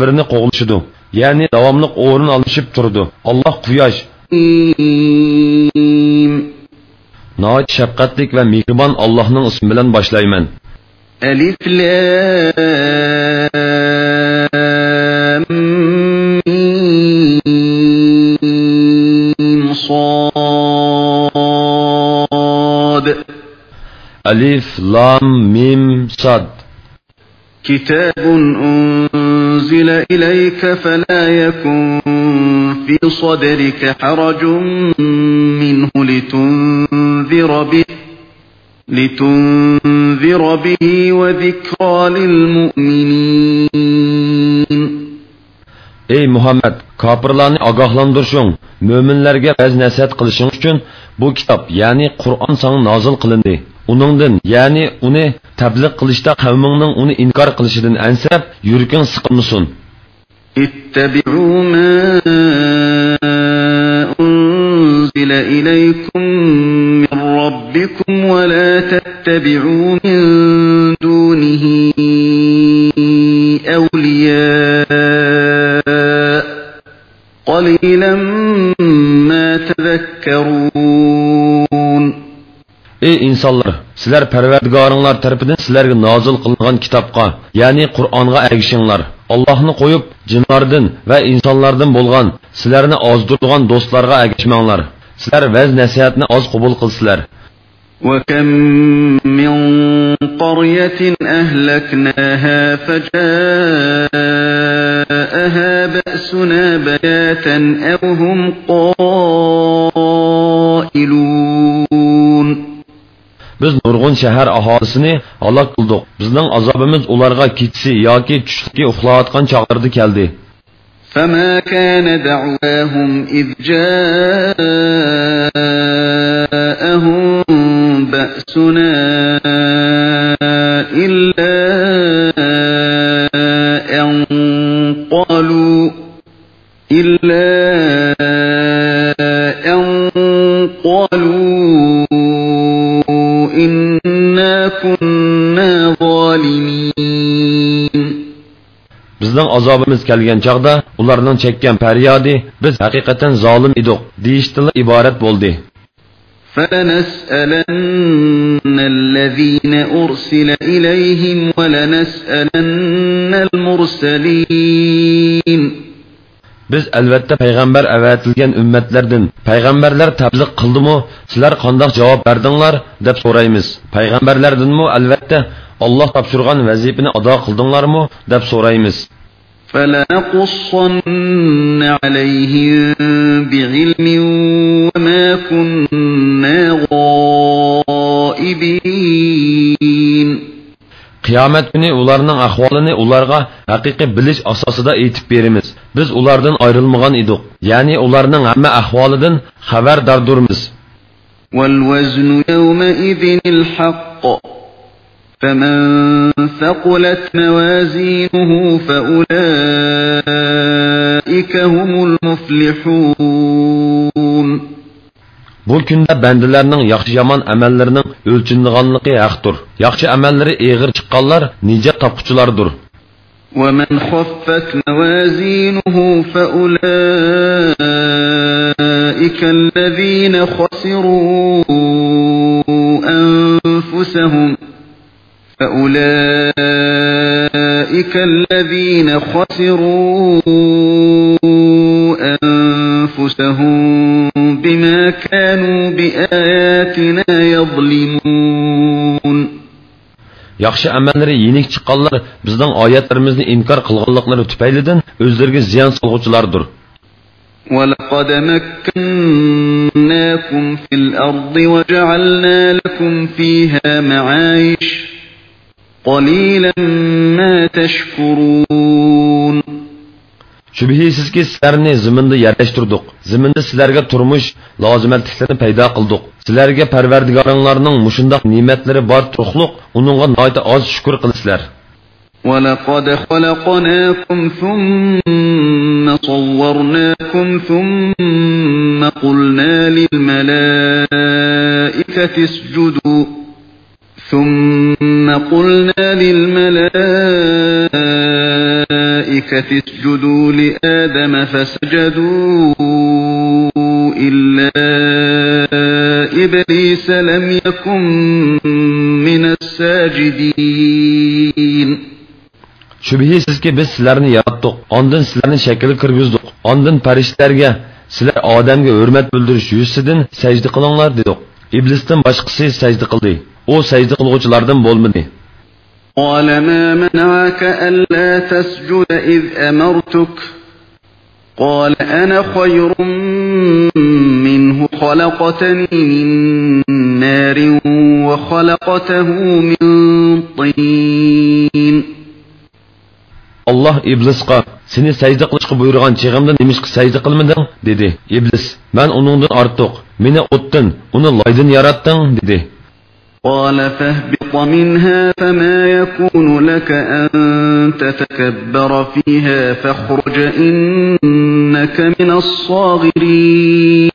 birini qo'g'lashidi ya'ni davomli o'rin almashib turdi alloh quyosh noit shafqatlik va mehribon allohning ismi bilan boshlayman alif lam mim sad. Alif lam mim sad. Kitabun أنزل إليك فلا يكن في صدرك حرج منه لتنذر به لتنذر به وذكرى للمؤمنين Ey Muhammed, kafirlarni ogohlantirishing, mo'minlarga vaz nasihat qilishing uchun bu kitob, ya'ni Qur'on sana nozil qilindi. Uningdan, ya'ni uni tabliq qilishda qavmingning uni inkor qilishidan ansab, yurking siqilmasin. اتبعوا ما أنزل إليكم من ربكم ولا تتبعوا من دونه أولياء قليلا Ey insonlar, sizlar Parvardigoringlar tarafidan sizlarga nozil qilingan kitobga, ya'ni Qur'onga ergishinglar. Allohni qo'yib, jinlardan va insonlardan bo'lgan sizlarni ozdirgan do'stlarga ergishmanglar. Sizlar vaz nasihatni oz qabul qilsizlar. وكم من قرية أهلكناها فجاءها بأسنا بياتا أو هم قائلون biz nurg'un shahar aholisini halok qildik bizning azobimiz ularga kechsi yoki tushliki uxlayotgan chog'larda keldi فما كان دعواهم إذ جاءهم بأسنا إلا أن قالوا إلا bizning azobimiz kelgan chog'da ularning chekkan faryodi biz haqiqatan zolim edik deyishdila iborat bo'ldi فلنسألن الذين أرسل إليهم ولنسألن المرسلين biz albatta payg'ambar avatilgan ummatlardan payg'ambarlar tabliq qildimi sizlar qandoq javob berdinglar deb so'raymiz payg'ambarlardanmi albatta olloh topshirgan vazifani ado qildinglarmi deb so'raymiz فلنقصن عليهم بعلم وما كنا غائبين qiyomat kuni ularning ahvolini ularga haqiqiy bilish asosida aytib beramiz biz ulardan ayrilmagan edik ya'ni ularning hamma ahvolidan xabardordurmiz والوزن يومئذ الحق فمن ثقلت موازينه فأولئك هم المفلحون bu kunda bandalarning yaxshi yomon amallarining o'lchinganligi haqdir yaxshi amallari eg'ir chiqqanlar nijot topquchilardir ومن خفت موازينه فأولئك الذين خسروا أنفسهم فأولئك الذين خسروا أنفسهم بما كانوا بآياتنا يظلمون yaxshi amallari yenik chiqqanlar bizning oyatlarimizni inkor qilganliklari tufaylidan o'zlariga ziyon solg'uvchilardir ولقد مكناكم في الأرض وجعلنا لكم فيها معايش قليلا ما تشكرون shubhisizki sizlarni ziminda yarashtirdik ziminda sizlarga turmush lozimatliklarni paydo qildik sizlarga parvardigoringlarning mushundoq ne'matlari bor turxluq uningga noita oz shukur qilasizlar ولقد خلقناكم ثم صورناكم ثم قلنا للملائكة اسجدوا ثم قلنا الملائكة اسجدوا لآدم فسجدوا إلا إبليس لم يكن من الساجدين Shubhisizki biz sizlarni yaratdik, ondan sizlarni shakl kirgizdik, ondan farishtalarga sizlar odamga hurmat bildirish yuzasidan sajda qilinglar dedik. Iblisdan boshqasi sajda qildi. U sajda qilguvchilardan bo'lmadi. قال ما منعك ألا تسجد إذ أمرتك قال أنا خير منه خلقتني من نار وخلقته من طين Allah iblisqa seni sajda qilishga buyurgan chig'imda nimishqa sajda qilmading dedi iblis man uningdan ortiq meni o'tdin uni loydan yaratding dedi قال فاهبط منها فما يكون لك أن تتكبر فيها فاخرج إنك من الصاغرين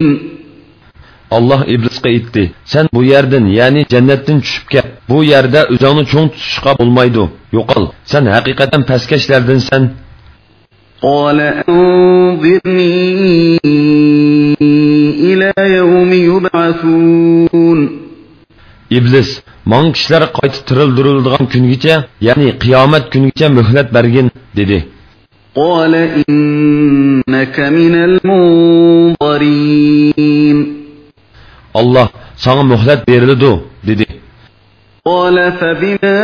Allah iblisga aytdi sen bu yerdan ya'ni jannatdan tushib ket bu yerda o'zingni cho'ng tutishga bo'lmaydi yo'qol sen haqiqatan pastkashlardansan قال أنظرني إلى يوم يبعثون iblis man kishilar qayta tirildirildigan kungacha ya'ni qiyomat kunigacha muhlat bergin dedi قال إنك من المنظرين Allah sana muhlat berildi dedi قال فبما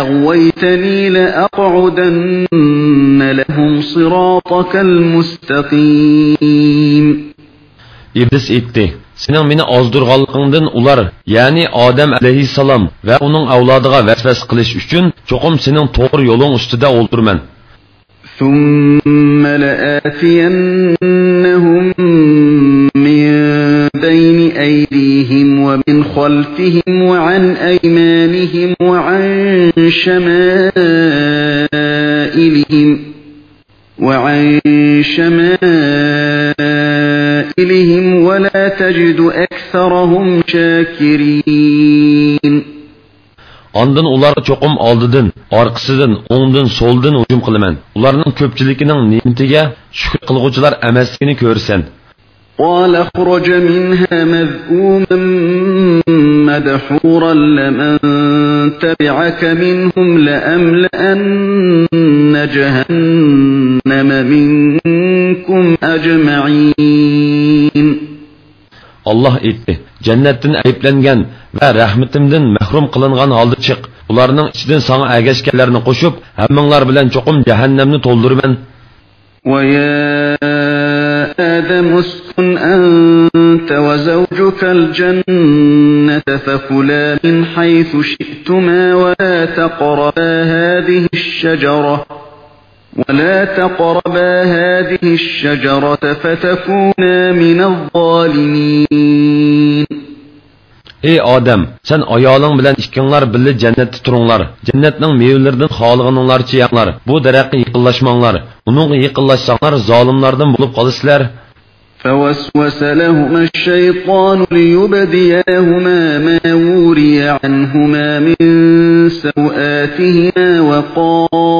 أغويتني لأقعدن لهم صراطك المستقيم iblis aytdi sening meni ozdirganligingdan ular ya'ni odam alayhissalom va uning avlodiga vasvas qilish uchun cho'qim sening to'g'ri yo'ling ustida o'ltirman ثم لآتينهم من بين أيديهم ومن خلفهم وعن أيمانهم وعن شمائلهم وعن شمائلهم ولا تجد أكثرهم شاكرين Ondan ularga cho'qim oldidan, orqasidan, o'ngdan, so'ldan hujum qilaman. Ularning ko'pchiligining ne'matiga shukr qilguvchilar emasligini ko'rsan. قال اخرج منها مذءوما مدحورا لمن تبعك منهم لأملأن جهنم منكم أجمعين Allah aytdi: Jannatdan ayblangan va rahmatimdan mahrum qilingan holda chiq. Ularning ichidan sana agashganlarni qo'shib, hammanglar bilan cho'qim jahannamni to'ldiraman. ويا آدم اسكن أنت وزوجك الجنة فكلا من حيث شئتما ولا تقربا هذه الشجرة ولا تقربا هذه الشجرة فتكونا من الظالمين Ey odam, sen ayoling bilan ikkinglar birga jannatda turinglar. Jannatning mevalaridan xohlaganinglarcha yanglar. Bu daraxtga yaqinlashmanglar. Uningga yaqinlashsanglar zolimlardan bo'lib qolasizlar. فوسوس لهما الشيطان ليبدياهما ما وري عنهما من سوآتهما وقال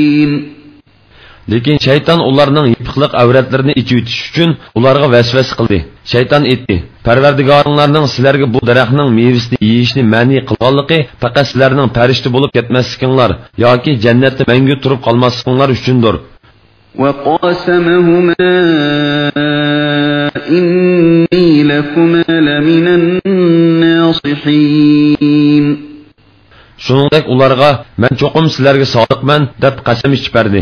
Lekin shayton ularning yipiqliq avratlarini ichib o'tish uchun ularga vasvas qildi. Shayton aytdi: "Parvardigoringlarning sizlarga bu daraxtning mevasini yeyishni ma'ni qilganligi faqat sizlarning farishta bo'lib ketmasliginglar yoki jannatda mangu turib qolmasliginglar uchundir." وقاسمهما إني لكما لمن الناصحين Shuningdek ularga men cho'qim sizlarga sodiqman deb qasam ichib berdi.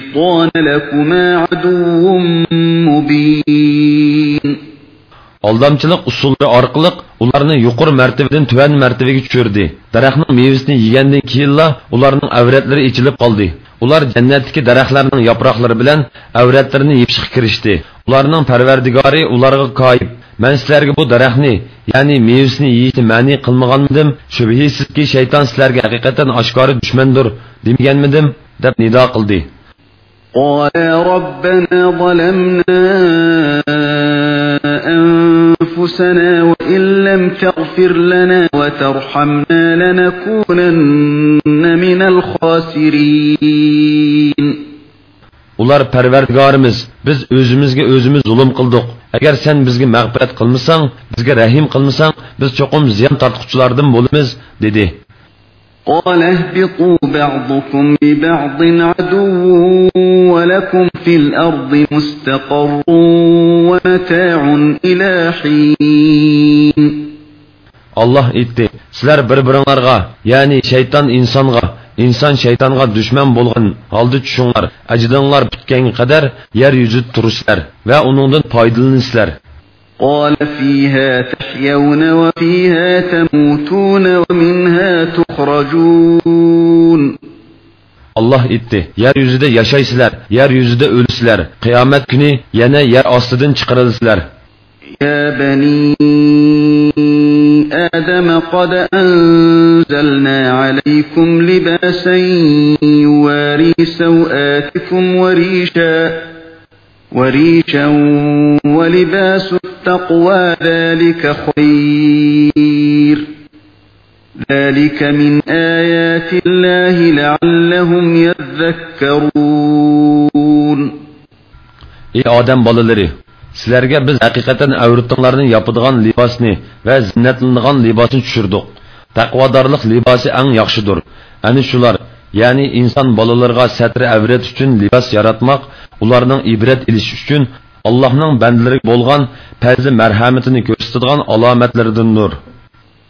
الشيطان لكما عدو مبين Aldamchilik usullari orqali ularni yuqori martabadan tuvan martabaga tushirdi. Daraxtning mevasini yegandan keyinla ularning avratlari ichilib qoldi. Ular jannatdagi daraxtlarning yaproqlari bilan avratlarini yepishga kirishdi. Ularning Parvardigori ularga qoyib, "Men sizlarga bu daraxtni, ya'ni mevasini yeyishni ma'ni qilmaganmidim? Shubhisizki shayton sizlarga haqiqatan oshkora dushmandir, demaganmidim?" deb nido qildi. قالا ربنا ظلمنا أنفسنا وإن لم تغفر لنا وترحمنا لنكونن من الخاسرين Ular Parvardigorimiz, biz o'zimizga o'zimiz zulm qildik. Agar sen bizga mag'firat qilmasang, bizga rahim qilmasang, biz cho'qim ziyon tortquchilardan bo'lamiz, dedi. قال اهبطوا بعضكم لبعض عدو ولكم في الأرض مستقر ومتاع إلى حين Allah aytdi sizlar bir biringlarga ya'ni shayton insonga inson shaytonga dushman bo'lgan holda tushinglar ajdonlar bitganga qadar yer yuzida turishlar va uningdan foydalansizlar قال فيها تحيون وفيها تموتون ومنها تخرجون Allah aytdi yer yuzida yashaysizlar yer yuzida o'lisizlar qiyomat kuni yana yer ostidan chiqarilsizlar يا بني آدم قد أنزلنا عليكم لباسا يواري سوآتكم وريشا وريشا ولباس التقوى ذلك خير ذلك من آيات الله لعلهم يذكرون ey odam bolalari sizlarga biz haqiqatan avratinglarni yopadigan libosni va zinnatlanadigan libosni tushirdik taqvodorlik libosi eng yaxshidir ana shular ya'ni inson bolalarga satri avrat uchun libos yaratmoq ularning ibrat ilish uchun allohning bandalariga bo'lgan fazli marhamatini ko'rsatadigan alomatlaridandir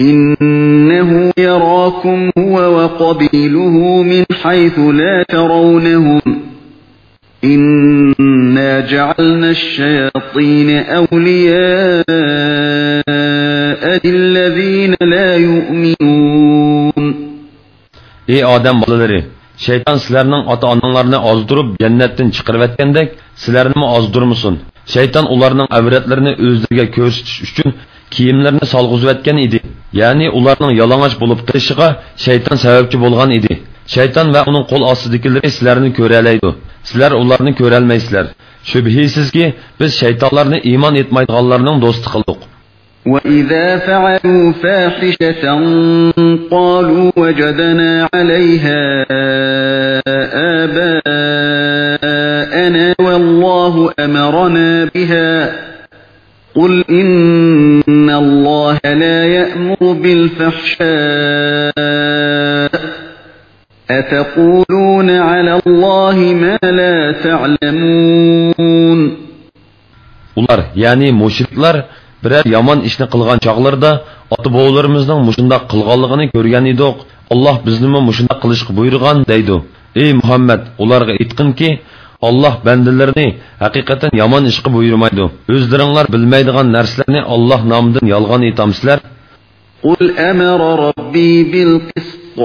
إنه يراكم هو وقبيله من حيث لا ترونهم إنا جعلنا الشياطين أولياء للذين لا يؤمنون ey odam bolalari shayton sizlarning ota onanglarni ozdirib jannatdan chiqarib atgandek sizlarni ozdirmasin shayton ularning avratlarini o'zlariga ko'rsatish uchun kiyimlarini solg'izayotgan edi ya'ni ularning yalang'och bo'lib qilishiga shayton sababchi bo'lgan edi shayton va uning qo'l ostidagilari sizlarni ko'ralaydi sizlar ularni ko'rolmaysizlar shubhisizki biz shaytonlarni iymon etmaydiganlarning do'sti qildik وَإِذَا فَعَلُوا فَاحِشَةً قَالُوا وَجَدْنَا عَلَيْهَا آبَاءَنَا وَاللَّهُ أَمَرَنَا بِهَا قُلْ إِنَّ اللَّهَ لَا يَأْمُرُ بِالْفَحْشَاءِ أَتَقُولُونَ عَلَى اللَّهِ مَا لَا تَعْلَمُونَ ular ya'ni mushriklar biror yomon ishni qilgan chog'larida ota bovlarimizning mushundoq qilganligini ko'rgan edik alloh biznimi mushundoq qilishga buyurgan deydi ey muhammad ularga aytqinki olloh bandalarni haqiqatan yomon ishga buyurmaydi o'zlaringlar bilmaydigan narsalarni olloh nomidan yolg'on aytamsizlar قل أمر ربي بالقسط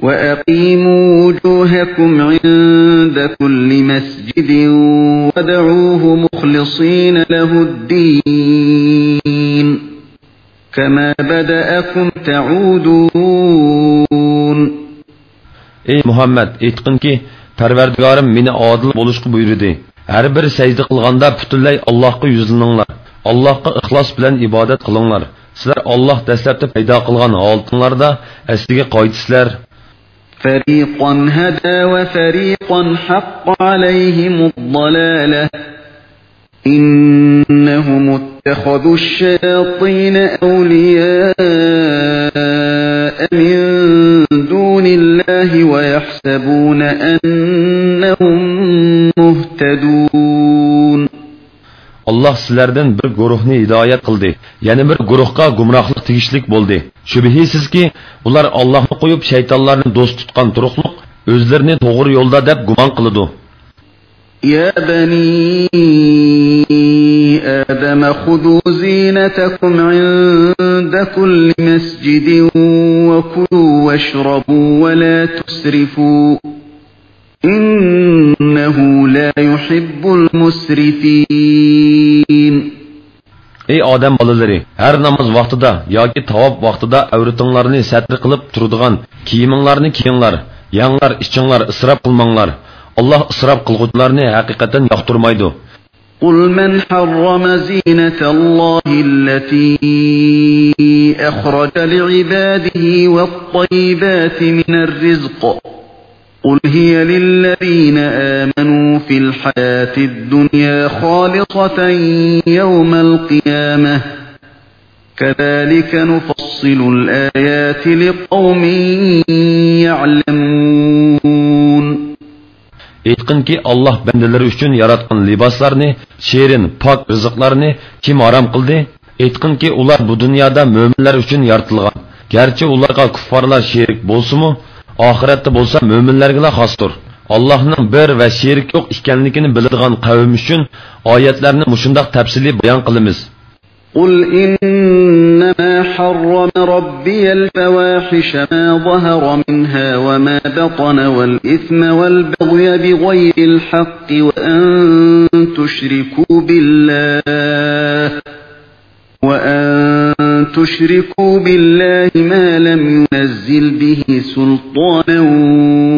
وأقيموا وجوهكم عند كل مسجد ودعوه مخلصين له الدين كما بدأكم تعودون ey muhammad aytqinki parvardigorim meni odil bo'lishga buyurdi har bir sajda qilganda butunlay allohga yuzlaninglar allohga ixlos bilan ibodat qilinglar sizlar olloh dastlabda paydo qilgan holatinglarda asliga qoydisizlar فريقا هدى وفريقا حق عليهم الضلالة إنهم اتخذوا الشياطين أولياء من دون الله ويحسبون أنهم alloh sizlardan bir guruhni hidoyat qildi yana bir guruhga gumrohlik tegishlik bo'ldi shubhisizki ular ollohni qo'yib shaytonlarni do'st tutgan turuqliq o'zlarini to'g'ri yo'lda deb gumon qiladi يا بني آدم خذوا زينتكم عند كل مسجد وكلوا واشربوا ولا تسرفوا إنه لا يحب المسرفين ey odam bolalari har namoz vaqtida yoki tavob vaqtida avratinglarni satr qilib turadigan kiyiminglarni kiyinglar yanglar ichinglar isrof qilmanglar alloh isrof qilg'uvchilarni haqiqatan yoqtirmaydi قل من حرم زينة الله التي أخرج لعباده والطيبات من الرزق قل هي للذين آمنوا في الحياة الدنيا خالصة يوم القيامة كذلك نفصل الآيات لقوم يعلمون aytqinki olloh bandalari uchun yaratgan liboslarni sherin pok rizqlarni kim harom qildi aytqinki ular bu dunyoda mo'minlar uchun yaratilgan garchi ularga kuffarlar sherik bo'lsimi oxiratda bo'lsa mo'minlarga xosdir allohning bir va sherik yo'q ekanligini biladigan qavm uchun oyatlarni mushundoq tafsiliy bayon qilamiz قل إنما حرم ربي الفواحش ما ظهر منها وما بطن والإثم والبغي بغير الحق وأن تشركوا بالله وأن تشركوا بالله ما لم ينزل به سلطانا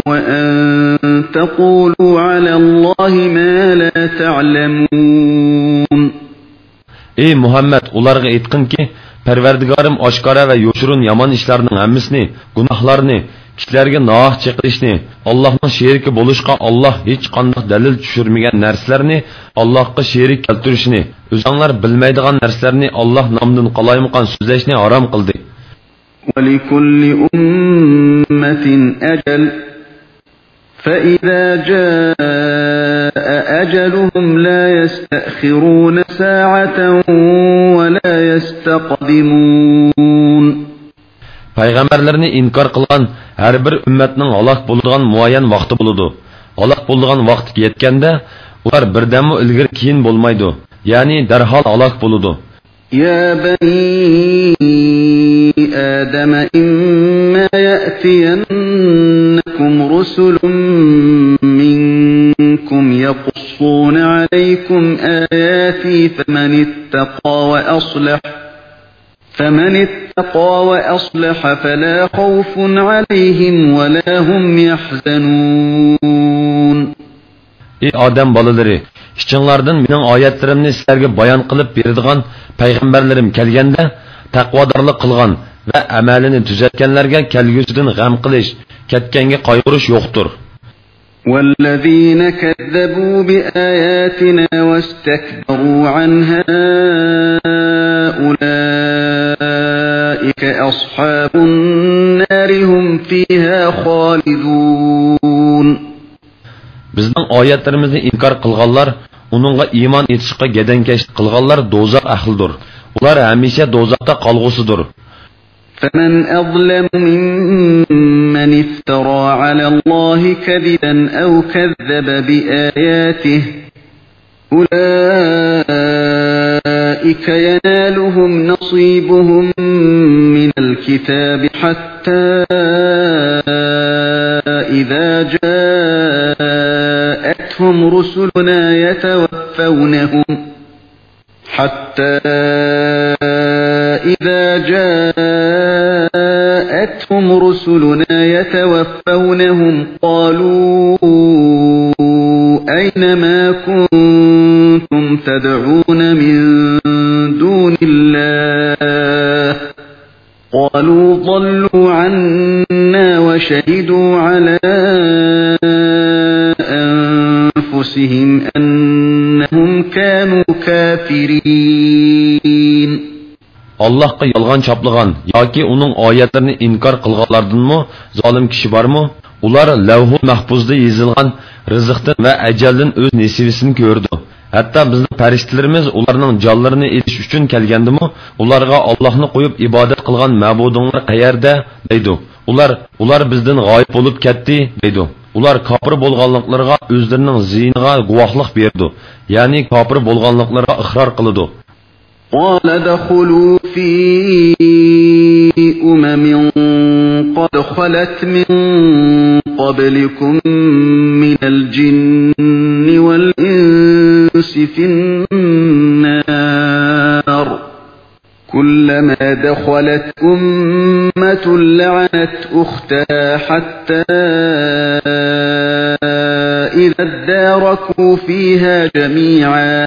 وأن تقولوا على الله ما لا تعلمون ey muhammad ularga aytqinki parvardigorim oshkora va yo'shirun yomon ishlarning hammasini gunohlarni kishilarga nohaq chiqarishni allohning sheriki bo'lishga olloh hech qanday dalil tushirmagan narsalarni allohga sherik keltirishni o'zinglar bilmaydigan narsalarni olloh nomidan qalaymaqon so'zlashni harom qildi فإذا جاء أجلهم لا يستأخرون ساعة ولا يستقدمون payg'ambarlarni inkor qilgan har bir ummatning halok bo'ladigan muayyan vaqti bo'ladi halok bo'ladigan vaqt yetganda ular birdammi ilgari keyin bo'lmaydi ya'ni darhol halok bo'ladi يا بني آدم إما يأتينكم رسل منكم يقصون عليكم آياتي فمن اتقى وأصلح فمن اتقى وأصلح فلا خوف عليهم ولا هم يحزنون ey odam bolalari ichinglardan mening oyatlarimni sizlarga bayon qilib beradigan payg'ambarlarim kelganda taqvodorlik qilgan va amalini tuzatganlarga kelgusidan g'am qilish ketganga qayg'urish yo'qdir والذين كذبوا بآياتنا واستكبروا عنها أولئك أصحاب النار هم فيها خالدون bizning oyatlarimizni inkor qilganlar uningga iymon etishga gadankash qilganlar do'zax ahlidir ular hamisha do'zaxda qolg'usidir فمن أظلم ممن افترى على الله كذبا أو كذب بآياته أولئك ينالهم نصيبهم الكتاب حتى إذا جاءتهم رسلنا يتوفونهم. حتى إذا جاءتهم رسلنا يتوفونهم قالوا أين ما كنتم تدعون من ضلوا عنا وشهدوا على أنفسهم أنهم كانوا كافرين Allohga yolg'on choplagan yoki uning oyatlarini inkor qilganlardanmi zolim kishi bormi? Ular lavhul mahfuzda yozilgan rizqdan va ajaldan o'z nasibasini ko'rdi. Hatto bizning farishtalarimiz ularning jonlarini elish uchun kelgandimi, ularga Allohni qo'yib ibodat qilgan ma'budinglar qayerda deydi. Ular ular bizdan g'oyib bo'lib ketdi deydi. Ular kofir bo'lganliklariga o'zlarining ziyniga guvohlik berdi. Ya'ni kofir bo'lganliklariga iqror qiladi. قال دخلوا في أمم قد خلت من قبلكم من الجن والإنس في النار. كلما دخلت أمة لعنت أختها حتى إذا اداركوا فيها جميعا.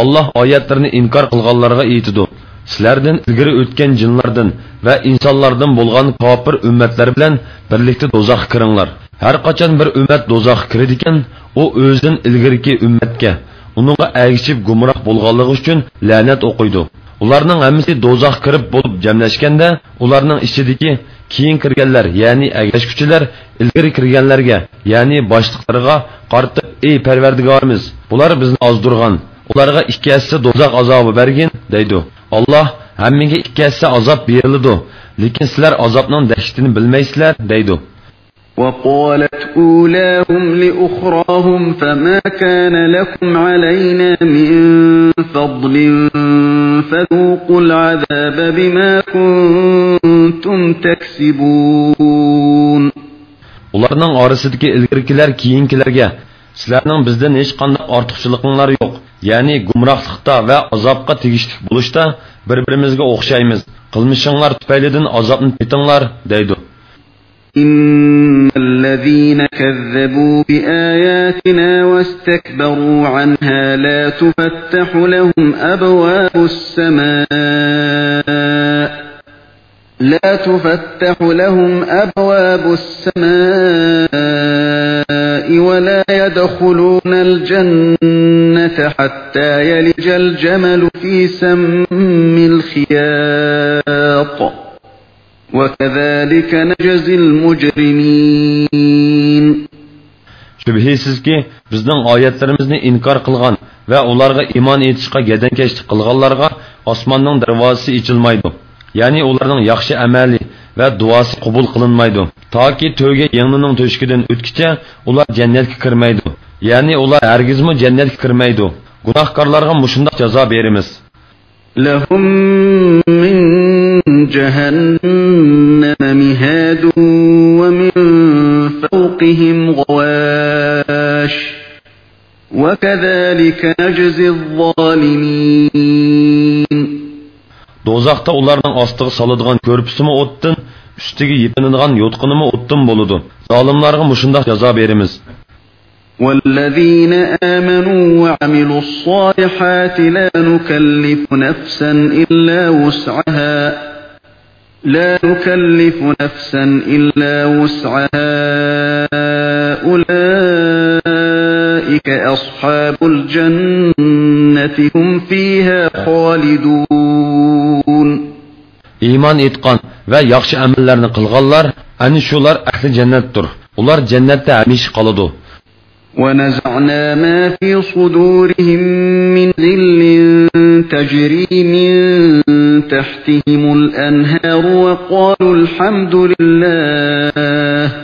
Allah oyatlarini inkor qilganlarga aytidi. Sizlardan ilgari o'tgan jinlardan va insonlardan bo'lgan kofir ummatlar bilan birlikda dozoqqa kiringlar. Har qachon bir ummat dozoqqa kiradi ekan, u o'zidan ilgariki ummatga, uningga agishib gumroh bo'lganligi uchun la'nat o'qiydi. Ularning hammasi dozoqqa kirib bo'lib jamlashganda, ularning ichidagi keyin kirganlar, ya'ni agashkuchilar ilgari kirganlarga, ya'ni boshliqlarga qaratib, "Ey Parvardigorimiz, bular bizni ozdirgan, ularga ikki hassa do'zax azobi bergin deydi alloh hammaga ikki hassa azob beriladi lekin sizlar azobning dahshatini bilmaysizlar deydi وقالت أولاهم لأخراهم فما كان لكم علينا من فضل فذوقوا العذاب بما كنتم تكسبون ularning orasidagi ilgirkilar keyinkilarga sizlarning bizdan hech qanday ortiqchiliginglar yo'q ya'ni gumrohlikda va azobga tegishli bo'lishda bir birimizga o'xshaymiz qilmishinglar tufaylidan azobni tetinglar deydi إن الذين كذبوا بآياتنا واستكبروا عنها لا تفتح لهم أبواب السماء لا تفتح لهم أبواب السماء ولا يدخلون الجنة حتى يلج الجمل في سم الخياط وكذلك نجزي المجرمين shubhisizki bizning oyatlarimizni inkor qilgan va ularga iymon etishga gadankashlik qilganlarga osmonning darvozasi ochilmaydi ya'ni ularning yaxshi amali va duosi qabul qilinmaydi toki to'yga yangining to'shkidan o'tkicha ular jannatga kirmaydi ya'ni ular hargizmi jannatga kirmaydi gunohkorlarga mushundoq jazo beramiz لهم من جهنم مهاد ومن فوقهم غواش وكذلك نجزي الظالمين do'zaxda ularning ostiga soladigan ko'rpisimi o'tdan ustiga yepinadigan yo'tqinimi o'tdan bo'ladi zolimlarga mushundoq jazo beramiz والذين آمنوا وعملوا الصالحات لا نكلف نفسا إلا وسعها لا نكلف نفسا إلا وسعها أولئك أصحاب الجنة هم فيها خالدون iymon etgan va yaxshi amallarni qilganlar ana shular ahli jannatdir ular jannatda hamisha qoladi ونزعنا ما في صدورهم من ذل تجري من تحتهم الأنهار وقالوا الحمد لله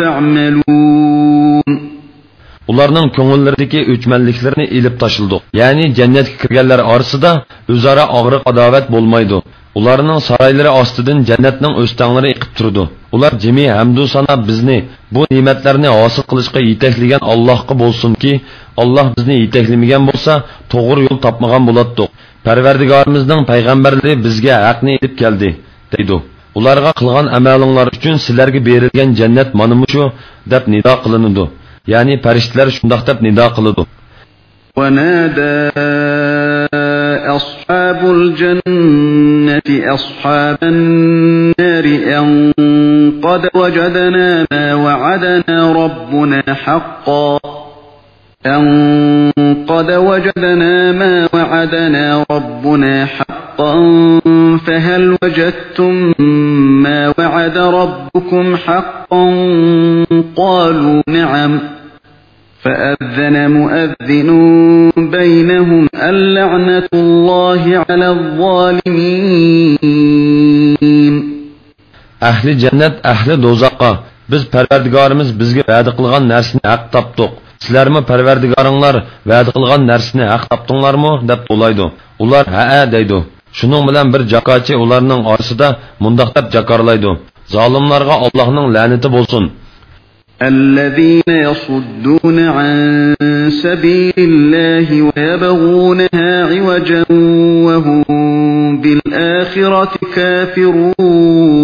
تعملون ularning ko'ngillardagi o'chmanliklarni ilib tashildi ya'ni jannatga kirganlar orasida o'zaro og'riq adovat bo'lmaydi ularning saroylari ostidan jannatning o'stanglari iqib turdi ular jimi hamdu sana bizni bu ne'matlarni hosil qilishga yetaklagan allohga bo'lsinki alloh bizni yetaklamagan bo'lsa to'g'ri yo'l topmagan bo'lardik parvardigorimizning payg'ambarlari bizga haqni ilib keldi deydi ularga qilgan amalinglar uchun sizlarga berilgan jannat mana shu deb nido qilinadi ya'ni farishtalar shundoq deb nido qiladi ونادى أصحاب الجنة أصحاب النار أن قد وجدنا ما وعدنا ربنا حقا أن قد وجدنا ما وعدنا ربنا حقا حقا فهل وجدتم ما وعد ربكم حقا قالوا نعم فأذن مؤذن بينهم أن لعنة الله على الظالمين ئەھلى جەننەت ئەھلى دوزاخقا بىز پەرۋەردىگارىمىز بىزگە ۋەدە قىلغان نەرسىنى ھەق تاپتۇق سىلەرمۇ پەرۋەردىگارىڭلار ۋەدە قىلغان نەرسىنى ھەق تاپتىڭلارمۇ دەپ توۋلايدۇ اولار ها ها دیدو shuning bilan bir jakochi ularning orasida mundoq deb jakorlaydi zolimlarga allohning la'nati bo'lsin الذين يصدون عن سبيل الله ويبغونها عوجا وهم بالآخرة كافرون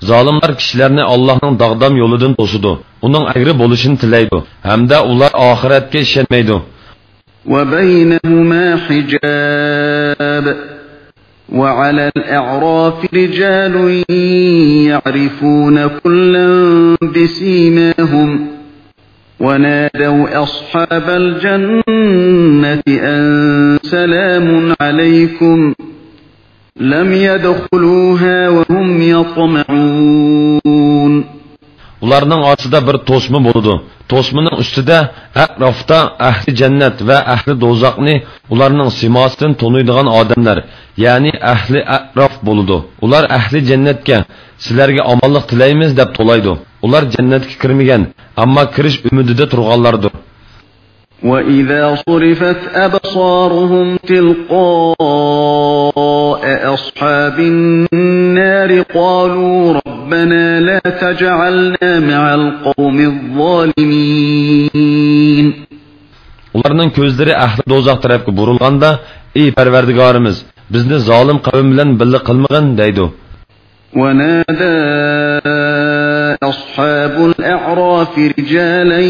Zalimlar kishilarni Allohning dog'dam yo'lidan to'sidi. Uning agri bo'lishini tilaydi hamda ular oxiratga ishonmaydi. وبينهما حجاب وعلى الأعراف رجال يعرفون كلا بسيماهم ونادوا أصحاب الجنة أن سلام عليكم لم يدخلوها وهم يطمعون Ularning orasida bir to'sma bo'ladi. To'smaning ustida atrofda ahli jannat va ahli do'zaxni ularning simosidan toniydigan odamlar, ya'ni ahli atrof bo'ladi. Ular ahli jannatga sizlarga omonlik tilaymiz deb to'laydi. Ular jannatga kirmagan, ammo kirish umidida turganlardir. وإذا صرفت أبصارهم تلقاء أصحاب النار قالوا ربنا لا تجعلنا مع القوم الظالمين Ularning ko'zlari ahli do'zax tarafga burilganda, "Ey Parvardigorimiz, bizni zolim qavm bilan birga qilmag'in" deydi. ونادى أصحاب الأعراف رجالا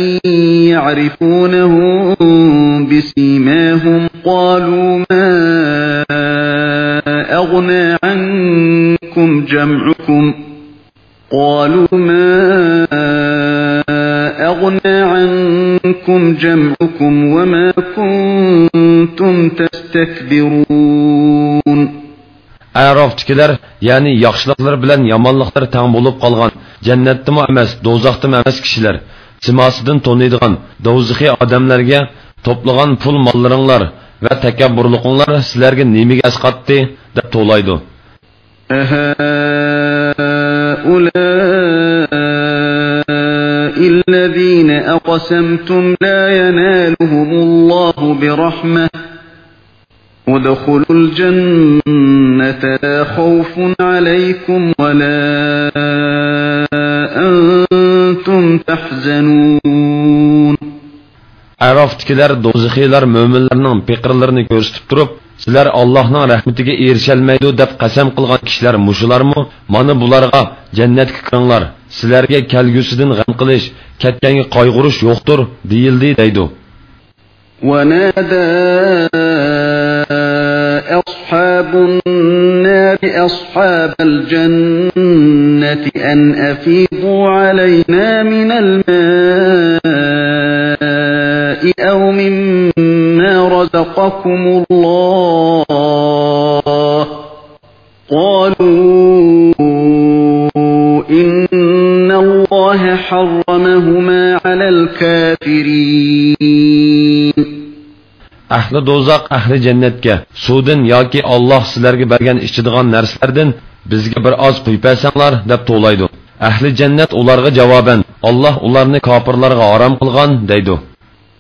يعرفونهم بسيماهم قالوا ما أغنى عنكم جمعكم قالوا ما أغنى عنكم جمعكم وما كنتم تستكبرون Arofchikilar, ya'ni yaxshiliklar bilan yomonliklar tang bo'lib qolgan, jannatdimi emas, do'zaxdimi emas kishilar, simosidan toniydigan do'zaxiy odamlarga to'plagan pul mollaringlar va takabburliqinglar sizlarga nimaga asqatdi deb to'laydi. أهؤلاء الذين أقسمتم لا ينالهم الله برحمة ادخلوا الجنة لا خوف عليكم ولا أنتم تحزنون. Arofchikilar do'zaxiylar mo'minlarning piqirlarini ko'rsatib turib, sizlar Allohning rahmatiga erishalmaydi deb qasam qilgan kishilar mushularmi? Mana bularga jannatga kiringlar. Sizlarga kelgusidan g'am qilish, ketganga qayg'urish yo'qdir, deyildi deydi. ونادى أصحاب النار أصحاب الجنة أن أفيضوا علينا من الماء أو مما رزقكم الله قالوا إن الله حرمهما على الكافرين ahli do'zax ahli jannatga suvdin yoki olloh sizlarga bergan ichadigan narsalardan bizga bir oz quypasanglar deb to'laydi ahli jannat ularga javoban olloh ularni kofirlarga harom qilgan deydi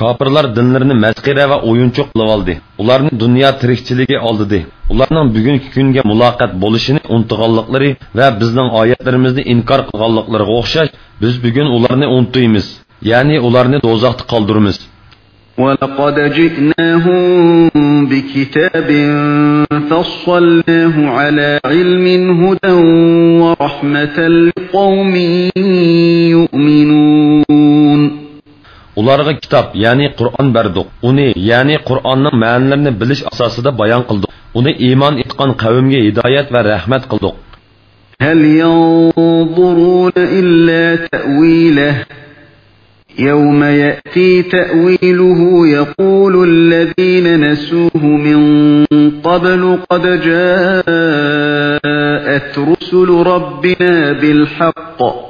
Kafirlar dinlarini masxira va o'yinchoq qilib oldi. Ularni dunyo tirikchiligi oldidi. Ularning bugungi kunga muloqot bo'lishini unutganliklari va bizning oyatlarimizni inkor qilganliklariga o'xshash, biz bugun ularni unutmaymiz. Ya'ni ularni do'zaxda qoldiramiz. ولقد جئناهم بكتاب فصلناه على علم هدى ورحمة لقوم Ularga kitob, ya'ni Qur'on berdik. Uni, ya'ni Qur'onning ma'nilarini bilish asosida bayon qildik. Uni iymon etgan qavmga hidoyat va rahmat qildik. هل ينظرون إلا تأويله يوم يأتي تأويله يقول الذين نسوه من قبل قد جاءت رسل ربنا بالحق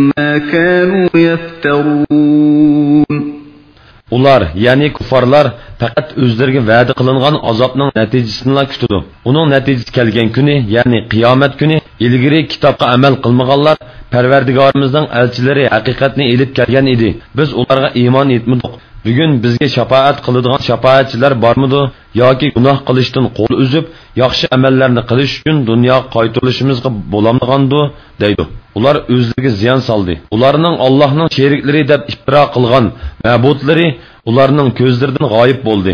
ما كانوا يفترون Ular, ya'ni kuffarlar faqat o'zlariga va'da qilingan azobning natijasini kutadi. Uning natijasi kelgan kuni, ya'ni qiyomat kuni, ilgari kitobga amal qilmaganlar Parvardigorimizning elchilari haqiqatni elib kelgan edi. Biz ularga iymon etmadik. Bugun bizga shafaat qiladigan shafaatchilar bormidi yoki gunoh qilishdan qo'l uzib, yaxshi amallarni qilish uchun dunyoga qaytarilishimizga bo'lamdigandi, deydi. Ular o'zlariga ziyon soldi. Ularning Allohning sheriklari deb iftiro qilgan ma'budlari ularning ko'zlaridan g'oyib bo'ldi.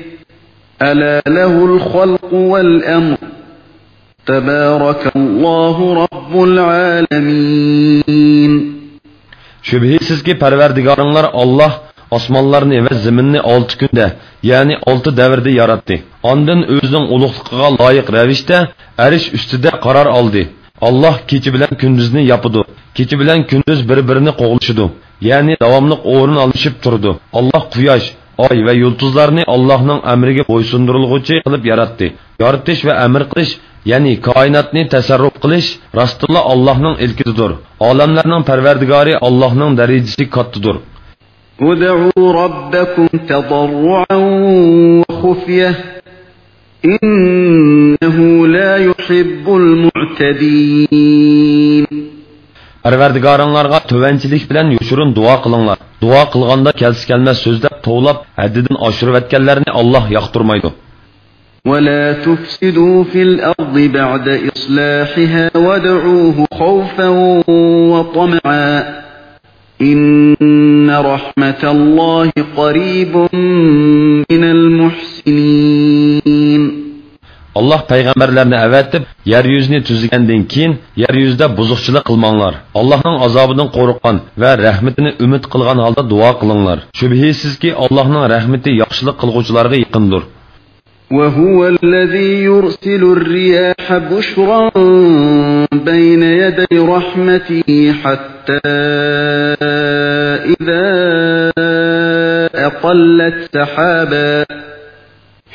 Ela lehul halku vel emr. Tebârakallahu rabbul alemin. Şübhisiz ki perverdigarınlar Allah osmonlarni va ziminni olti kunda ya'ni olti davrda yaratdi ondin o'zining ulug'ligiga loyiq ravishda arish ustida qaror oldi alloh kecha bilan kunduzni yopidi kecha bilan kunduz bir birini ya'ni davomli o'rin alishib turdi alloh quyosh oy va yulduzlarni Allohning amriga bo'ysundirilg'uchi qilib yaratdi. Yaratish va amr qilish, ya'ni koinotni tasarruf qilish rostilla Allohning ilkididir. Olamlarning parvardigori Allohning darajasi kattadir. ادعوا ربكم تضرعا وخفية إنه لا يحب المعتدين Parvardigoringlarga tovanchilik bilan yushurun duo qilinglar. Duo qilganda kelsi kelmas so'zlab tovlab haddidan oshirib etganlarni Alloh yoqtirmaydi. ولا تفسدوا في الأرض بعد إصلاحها وادعوه خوفا وطمعا إن رحمة الله قريب من المحسنين alloh payg'ambarlarni avatib yer yuzini tuzgandan keyin yer yuzida buzuqchilik qilmanglar allohning azobidan qo'rqqan va rahmatini umid qilgan holda duo qilinglar shubhisizki allohning rahmati yaxshilik qilg'uvchilarga yaqindir وهو الذي يرسل الرياح بشرا بين يدي رحمته حتى إذا أقلت سحابا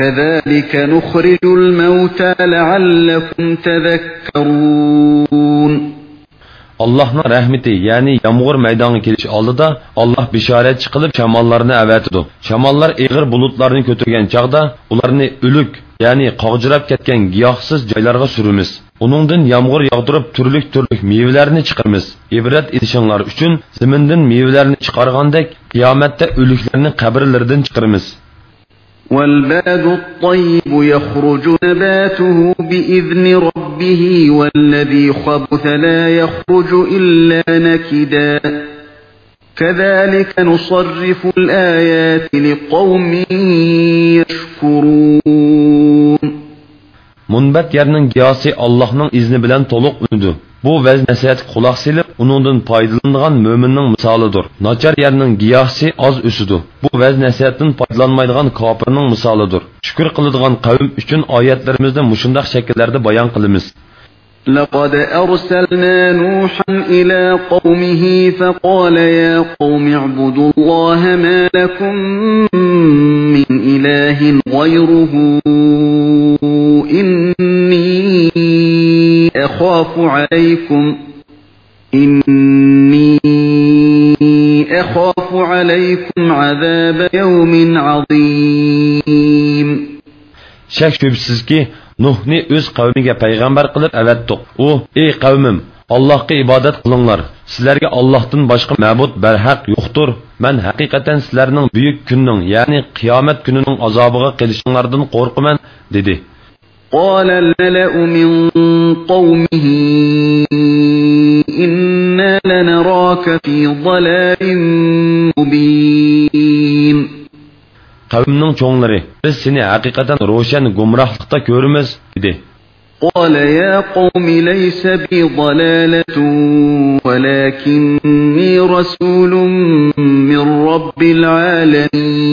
كذلك نخرج الموتى لعلكم تذكرون Allah'ın rahmeti yani yağmur meydana keliş oldida Allah bishoratchi qilib shamollarni avatidi. Shamollar ig'ir bulutlarni ko'targan chaqda ularni o'lik, ya'ni qog'jirab ketgan giyohsiz joylarga suramiz. Uningdan yağmur yog'dirib turlik-turlik mevalarni chiqaramiz. Ibrat edishinglar uchun zamindan mevalarni chiqargandek qiyomatda o'liklarni qabrlaridan chiqaramiz. والبلد الطيب يخرج نباته بإذن ربه والذي خبث لا يخرج إلا نكدا كذلك نصرف الآيات لقوم يشكرون Munbat yerning giyosi Allohning izni bilan to'liq unidi. Bu vaz nasihatga quloq silib, uningdan foydalanadigan mo'minning misolidir. Nachar yerning giyosi oz o'sidi. Bu vaz nasihatdan foydalanmaydigan kofirning misolidir. Shukr qiladigan qavm uchun oyatlarimizni mushundaq shakllarda bayon qilamiz. لقد أرسلنا نوحا إلى قومه فقال يا قوم اعبدوا الله ما لكم من إله غيره إني أخاف عليكم إني أخاف عليكم عذاب يوم عظيم Şək şübsizki Nuhni o'z qavmiga payg'ambar qilib avatdiq. U: "Ey qavmim, Allohga ibodat qilinglar. Sizlarga Allohdan boshqa ma'bud barhaq yo'qdir. Men haqiqatan sizlarning buyuk kunning, ya'ni qiyomat kunining azobiga qilishinglardan qo'rqaman" dedi. قال الملأ من قومه إنا لنراك في ضلال مبين. qavmning cho'nglari biz seni haqiqatan ro'shan gumrohlikda ko'ramiz dedi قال يا قوم ليس بي ضلالة ولكني رسول من رب العالمين.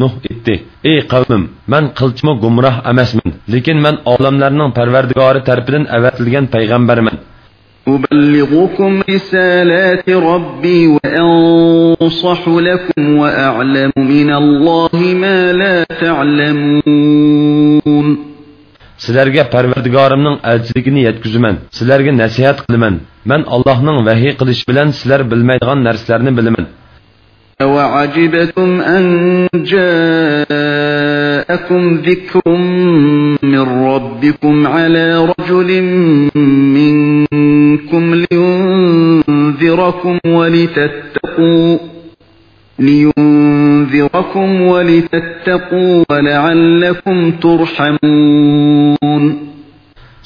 Nuh etdi. Ey qavmim, men qilchmi gumroh emasman, lekin men olamlarning Parvardigori tarafidan avatilgan payg'ambarman. أبلغكم رسالات ربي وأنصح لكم وأعلم من الله ما لا تعلمون Sizlarga Parvardigorimning elchiligini yetkazaman. Sizlarga nasihat qilaman. Men Allohning vahiy qilishi bilan sizlar bilmaydigan narsalarni bilaman. وعجبتم أن جاءكم ذكر من ربكم على رجل منكم لينذركم ولتتقوا لينذركم ولتتقوا ولعلكم ترحمون.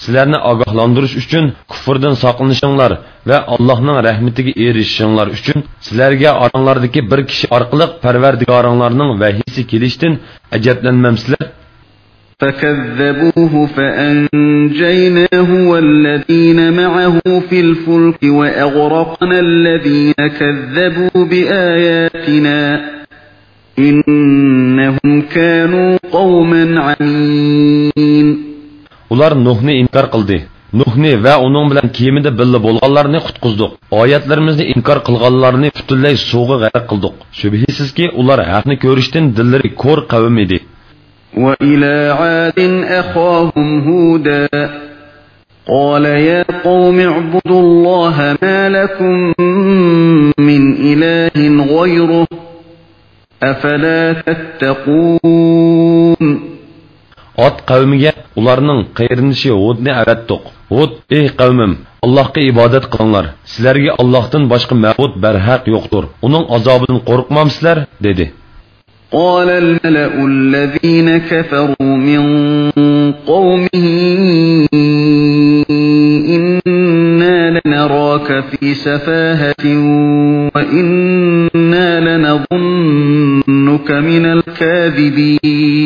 sizlarni ogohlantirish uchun kufrdan saqlanishinglar va allohning rahmatiga erishishinglar uchun sizlarga oranglardagi bir kishi orqali parvardigoringlarning vahiysi kelishdan ajablanmamsizlar فكذبوه فأنجيناه والذين معه في الفلك وأغرقنا الذين كذبوا بآياتنا إنهم كانوا قوما عمين ular nuhni inkor qildi nuhni va uning bilan kemida billa bo'lganlarni qutqizdik oyatlarimizni inkor qilganlarni butunlay suvga g'arq qildik shubhisizki ular haqni ko'rishdan dillari ko'r qavm edi وإلى عاد أخاهم هودا قال يا قوم اعبدوا الله ما لكم من إله غيره أفلا تتقون ot qavmiga ularning qayrindishi hudni avatdiq hud ey qavmim allohga ibodat qilinglar sizlarga allohdan boshqa ma'bud barhaq yo'qdir uning azobidan qo'rqmamsizlar dedi قال الملأ الذين كفروا من قومه إنا لنراك في سفاهة وإنا لنظنك من الكاذبين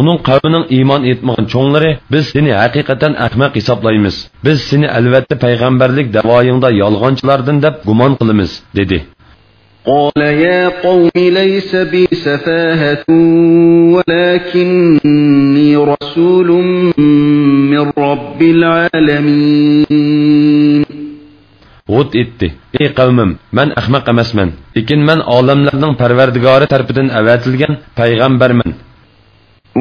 uning qavmining iymon etmagan cho'nglari biz seni haqiqatan ahmaq hisoblaymiz biz seni albatta payg'ambarlik davoyingda yolg'onchilardan deb gumon qilamiz dedi قال يا قوم ليس بي سفاهة ولكني رسول من رب العالمين Hud etdi. Ey qavmim, men ahmaq emasman, lekin men olamlarning parvardigori tarafidan avatilgan payg'ambarman.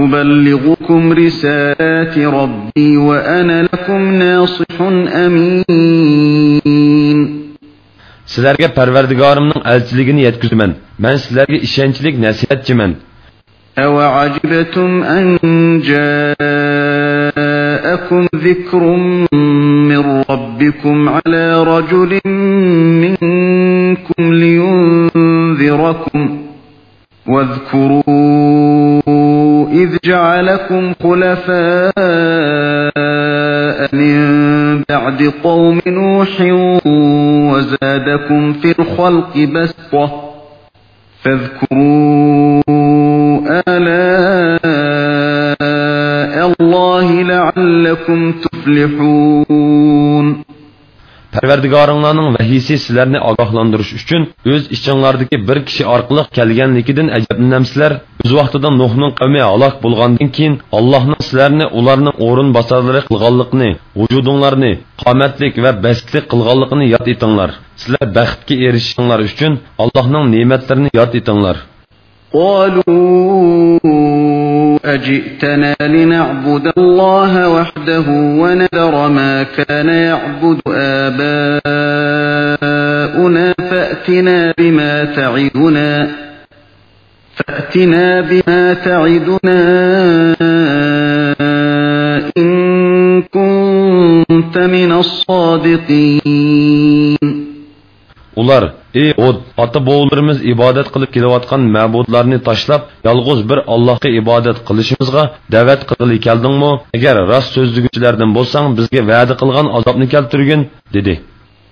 أبلغكم رسالات ربي وأنا لكم ناصح أمين. سلرگه پروردگارمنن الچلیگنی یتکزمن من سلرگه ایشنچلیگ نسیتچمن أو عجبتم أن جاءكم ذكر من ربكم على رجل منكم لينذركم واذكرون إذ جعلكم خلفاء من بعد قوم نوح وزادكم في الخلق بسطة فاذكروا آلاء الله لعلكم تفلحون Parvardigoringlarning vahiysi sizlarni ogohlantirish uchun o'z ichinglardagi bir kishi orqali kelganligidan ajablanamsizlar. O'z vaqtida Nuhning qavmi halok bo'lgandan keyin Allohning sizlarni ularning o'rin bosarlari qilganligini, vujudinglarni qomatlik va bastlik qilganligini yod etinglar. Sizlar baxtga erishishinglar uchun Allohning ne'matlarini yod etinglar. أجئتنا لنعبد الله وحده ونذر ما كان يعبد آباؤنا فأتنا بما تعدنا فأتنا بما تعدنا إن كنت من الصادقين Ular, ey Od, ota boğularımız ibadet qilib kelayotgan ma'budlarni tashlab, yolg'iz bir Allohga ibodat qilishimizga da'vat qilib keldingmi? Agar rost so'zluguvchilardan bo'lsang, bizga va'da qilgan azobni keltirgin, dedi.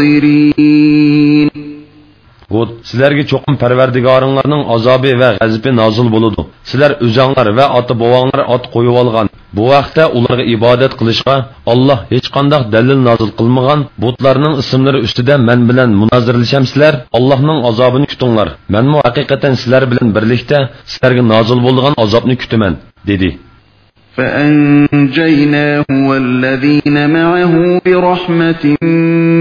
المنتظرين Hud, sizlarga cho'qim parvardigoringlarning azobi va g'azabi nozil bo'ladi. Sizlar o'zinglar va ota bovonglar ot qo'yib olgan. Bu vaqtda ularga ibodat qilishga Alloh hech qanday dalil nozil qilmagan butlarning ismlari ustida men bilan munozirlashamsizlar. Allohning azobini kutinglar. Menmi haqiqatan sizlar bilan birlikda sizlarga nozil bo'lgan azobni kutaman, dedi. فأنجيناه والذين معه برحمة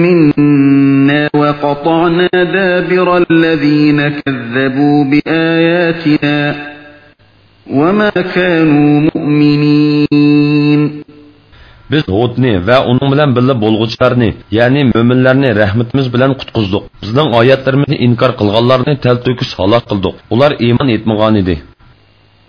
منا وقطعنا دابر الذين كذبوا بآياتنا وما كانوا مؤمنين Biz Hudni va uning bilan birga bo'lg'uchilarni, ya'ni mo'minlarni rahmatimiz bilan qutqizdik. Bizning oyatlarimizni inkor qilganlarni talto'kis halok qildik. Ular iymon etmagan edi.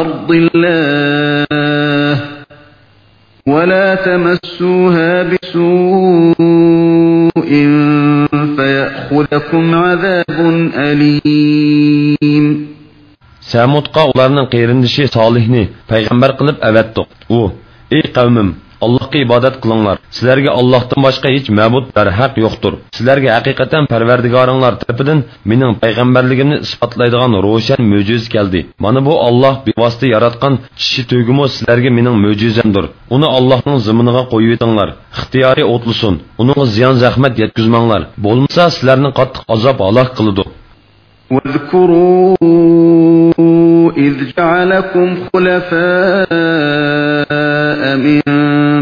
أرض الله ولا تمسوها بسوء فيأخذكم عذاب أليم Samudqa ularning qeyrindishi Solihni payg'ambar qilib avatdiq. U: "Ey qavmim, Allohga ibodat qilinglar. Sizlarga Allohdan boshqa hech ma'bud barhaq yo'qdir. Sizlarga haqiqatan Parvardigoringlar tarafidan mening payg'ambarligimni isbotlaydigan ro'shan mo'jiz keldi. Mana bu Alloh bevosita yaratgan kishi tugimi sizlarga mening mo'jizamdir. Uni Allohning ziminiga qo'yib etinglar. Ixtiyoriy o'tlusin. Uningga ziyon zahmat yetkazmanglar. Bo'lmasa sizlarni qattiq azob halok qiladi. واذكروا إذ جعلكم خلفاء من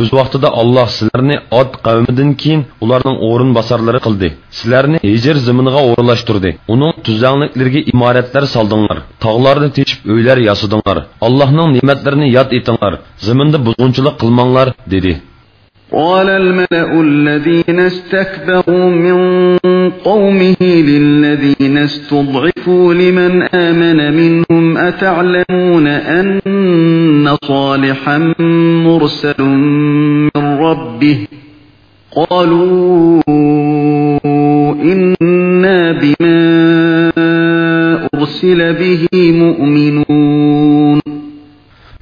o'z vaqtida Alloh sizlarni Od qavmidan keyin ularning o'rin bosarlari qildi. Sizlarni Hijr ziminiga o'rinlashtirdi. Uning tuzangliklariga imoratlar soldinglar. Tog'larni teshib uylar yasadinglar. Allohning ne'matlarini yod etinglar. Ziminda buzg'unchilik qilmanglar, dedi. قال الملأ الذين استكبروا من قومه للذين استضعفوا لمن آمن منهم أتعلمون أن صالحا مرسل ربه قالوا إنا بما أرسل به مؤمنون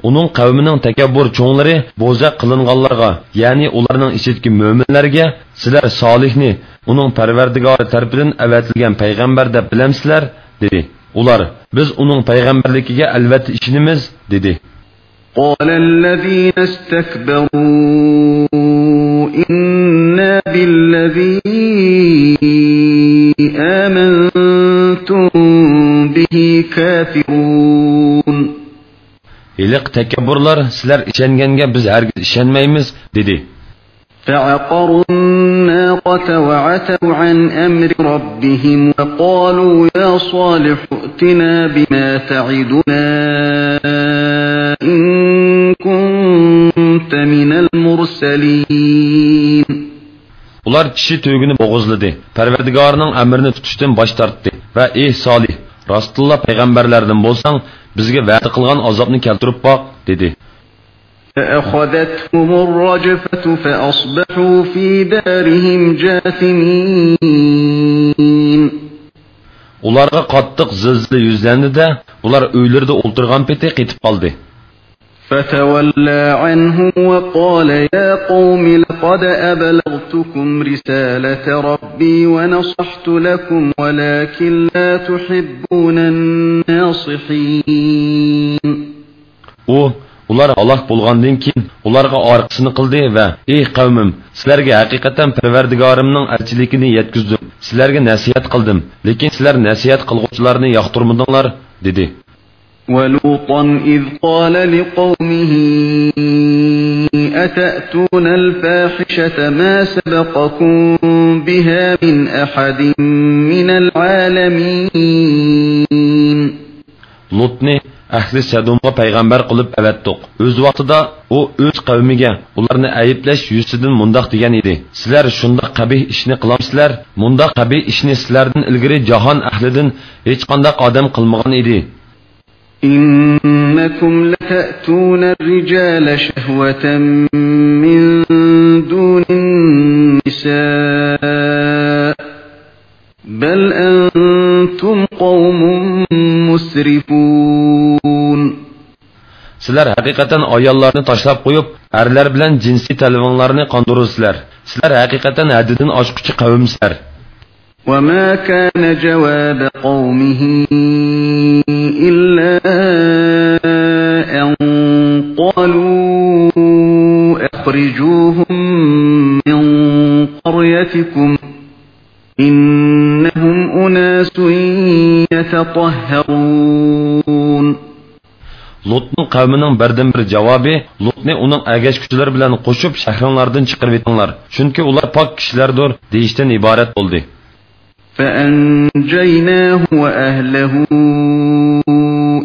uning qavmining takabbur cho'nglari bo'za qilinganlarga ya'ni ularning ichidagi mo'minlarga sizlar solihni uning parvardigori tarafidan avatilgan payg'ambar deb bilamsizlar dedi ular biz uning payg'ambarligiga albatta ishonamiz dedi قال الذين استكبروا إنا بالذي آمنتم به كافرون iliq takabburlar sizlar ishonganga biz hargiz ishonmaymiz dedi فعقروا الناقة وعتوا عن أمر ربهم وقالوا يا صالح ائتنا بما تعدنا إن كنت من المرسلين ular kishi tugini bo'g'izladi parvardigorining amrini tutishdan bosh tortdi va ey solih rostilla payg'ambarlardan bo'lsang bizga va'da qilgan azobni keltirib boq dedi فأخذتهم الرجفة فأصبحوا في دارهم جاثمين ularga qattiq zilzila yuzlandida ular uylarida o'ltirgan peti qetib qoldi فتولى عنهم وقال يا قوم لقد أبلغتكم رسالة ربي ونصحت لكم ولكن لا تحبون الناصحين u ular halok bo'lgandan keyin ularga orqasini qildi va ey qavmim sizlarga haqiqatan parvardigorimning elchiligini yetkazdim sizlarga nasihat qildim lekin sizlar nasihat qilg'uvchilarni yoqtirmadinglar dedi ولوطا إذ قال لقومه أتأتون الفاحشة ما سبقكم بها من أحد من العالمين lutni ahli sadumga payg'ambar qilib avatdiq o'z vaqtida u o'z qavmiga ularni ayblash yuzidan mundoq degan edi sizlar shundoq qabih ishni qilamsizlar mundoq qabih ishni sizlardan ilgari jahon ahlidan hech qanday odam qilmagan edi إنكم لتأتون الرجال شهوة من دون النساء بل أنتم قوم مسرفون sizlar haqiqatan ayollarni tashlab qo'yib erlar bilan jinsiy talvonlarni qondirsizlar sizlar haqiqatan haddidan oshquchi qavmsizlar وما كان جواب قومه أن قالوا أخرجوهم من قريتكم إنهم أناس يتطهرون Lutning qavmining birdan bir javobi Lutni uning agashkuchilari bilan qo'shib shahringlardan chiqarib etinglar, chunki ular pok kishilardir deyishdan iborat bo'ldi. فأنجيناه وأهله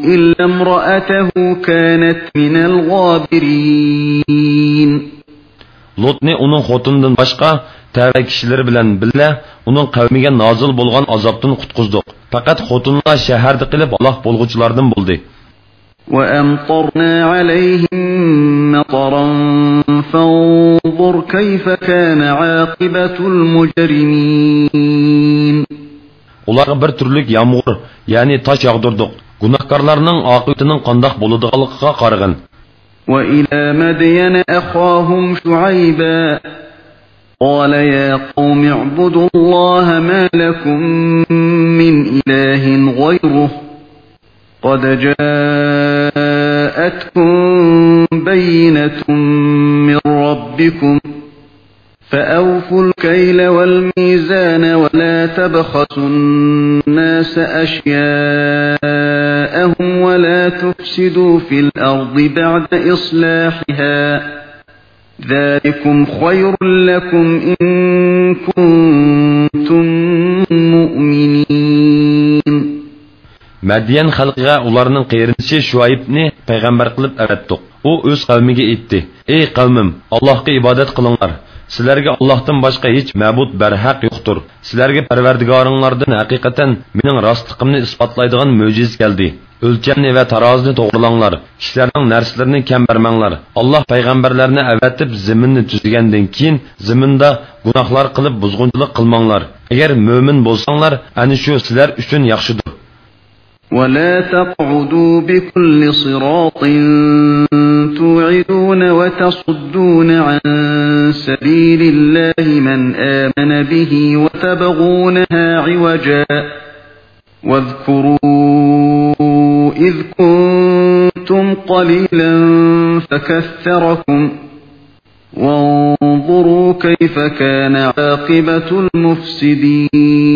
إلا امرأته كانت من الغابرين Lutni uning xotindan boshqa tava kishilari bilan birga uning qavmiga nozil bo'lgan azobdan qutqizdik. Faqat xotinlar shaharda qilib Alloh bo'lg'uchilardan bo'ldi. وأمطرنا عليهم مطرا فانظر كيف كان عاقبة المجرمين Ularga bir turlik yağmur, ya'ni tosh yog'dirdik. Gunohkorlarning oqibatining qandoq bo'ladiganligiga qarag'in. وإلى مدين أخاهم شعيبا قال يا قوم اعبدوا الله ما لكم من إله غيره قد جاءتكم بينة من ربكم فأوفوا الكيل والميزان ولا تبخسوا الناس أشياءهم ولا تفسدوا في الأرض بعد إصلاحها ذلكم خير لكم إن كنتم مؤمنين مدين خلقها ularının qeyrinçi Şuayibni peygamber qılıb əvətdik. O öz qavmiga etdi. Ey qavmim, Allahqa ibadat qılınlar. Sizlarga Allohdan boshqa hech ma'bud barhaq yo'qdir. Sizlarga Parvardigoringlardan haqiqatan mening rostligimni isbotlaydigan mo'jiz keldi. O'lchamni va tarozini to'g'rilanglar. Kishilarning narsalarini kam bermanglar. Alloh payg'ambarlarni avatib zaminni tuzgandan keyin zaminda gunohlar qilib buzg'unchilik qilmanglar. Agar mo'min bo'lsanglar, ana shu sizlar uchun yaxshidir." ولا تقعدوا بكل صراط توعدون وتصدون عن سبيل الله من آمن به وتبغونها عوجا واذكروا إذ كنتم قليلا فكثركم وانظروا كيف كان عاقبة المفسدين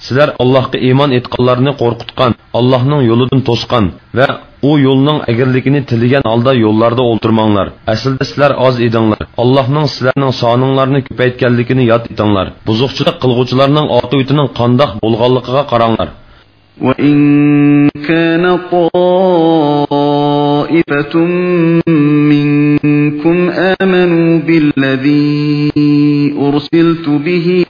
Sizlar Allohga iymon etganlarni qo'rqitgan, Allohning yo'lidan to'sgan va u yo'lning agarligini tilagan holda yo'llarda o'ltirmanglar. Aslida sizlar oz edinglar. Allohning sizlarning soninglarni ko'paytganligini yod etinglar. Buzuqchilik qilguvchilarning oqibatining qandoq bo'lganligiga qaranglar. وإن كان طائفة منكم آمنوا بالذي أرسلت به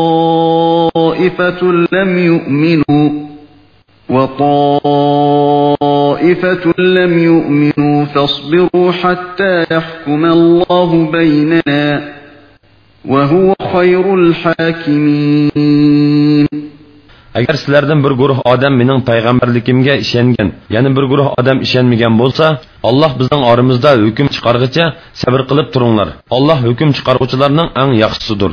وطائفة لم يؤمنوا وطائفة لم يؤمنوا فاصبروا حتى يحكم الله بيننا وهو خير الحاكمين agar sizlardan bir guruh odam mening payg'ambarligimga ishongan yana bir guruh odam ishonmagan bo'lsa alloh bizning oramizda hukm chiqarg'icha sabr qilib turinglar alloh hukm chiqaruvchilarning eng yaxshisidir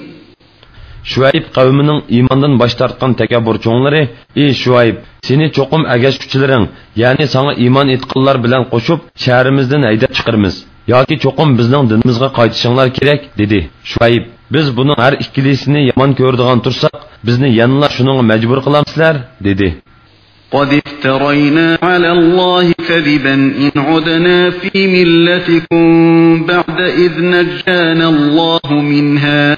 Şuayb qavmining iymondan bosh tortgan takabburcho'nglari, "Ey Şuayb, seni cho'qim agashkuchilaring, ya'ni sana iymon etqanlar bilan qo'shib shahrimizdan haydab chiqarmiz. yoki cho'qim bizning dinimizga qaytishinglar kerak dedi shuayb biz buning har ikkilisini yomon ko'rdigan tursak bizni yanla shuninga majbur qilamsizlar dedi قد افترينا على الله كذبا إن عدنا في ملتكم بعد إذ نجانا الله منها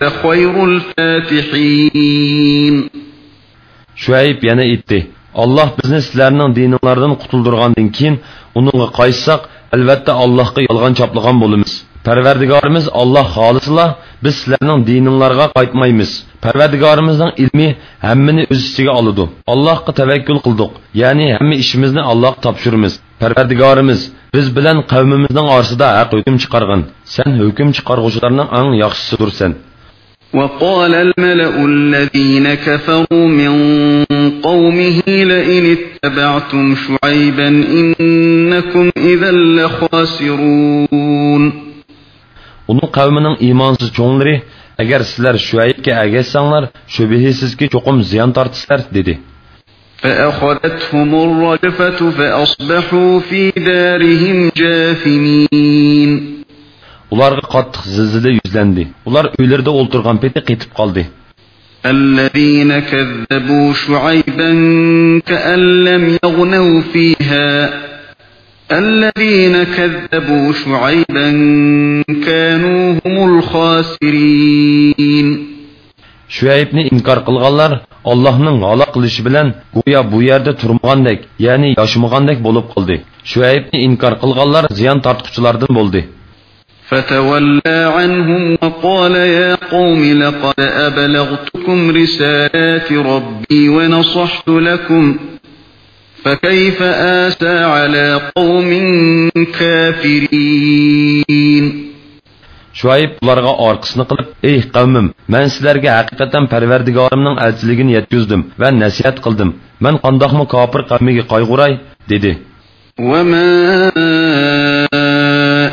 وأنت خير الفاتحين shuayb yana aytdi alloh bizni sizlarning dininglardan qutuldurgandan keyin uningga qaytsak albatta allohga yolg'on choplagan bo'lamiz parvardigorimiz olloh xolisila biz sizlarning dininglarga qaytmaymiz parvardigorimizning ilmi hammani o'z ichiga oladi allohga tavakkul qildik ya'ni hamma ishimizni allohga topshiramiz parvardigorimiz biz bilan qavmimizning orasida haq hukm chiqargin sen hukm chiqarg'uvchilarning eng yaxshisidirsan وقال الملأ الذين كفروا من قومه لئن اتبعتم شعيبا إنكم إذا لخاسرون uning qavmining iymonsiz cho'nglari agar sizlar shuaybga agatsanglar shubhisizki cho'qim ziyon tortisizlar dedi فأخذتهم الرجفة فأصبحوا في دارهم جاثمين ularga qattiq zilzila yuzlandi ular uylarida o'ltirgan peti qetib qoldi الذين كذبوا شعيبا كأن لم يغنوا فيها الذين كذبوا شعيبا كانوا هم الخاسرين shuaybni inkor qilganlar allohning halok qilishi bilan go'yo bu yerda turmagandek ya'ni yoshmagandek bo'lib qoldi shuaybni inkor qilganlar ziyon tortquchilardan bo'ldi فتولى عنهم وقال يا قوم لقد أبلغتكم رسالات ربي ونصحت لكم فكيف آسى على قوم كافرين shuayb ularga orqasini qilib ey qavmim man sizlarga haqiqatan parvardigorimning elchiligini yetkazdim va nasihat qildim man qandoqmi kofir qavmiga qayg'uray dedi وما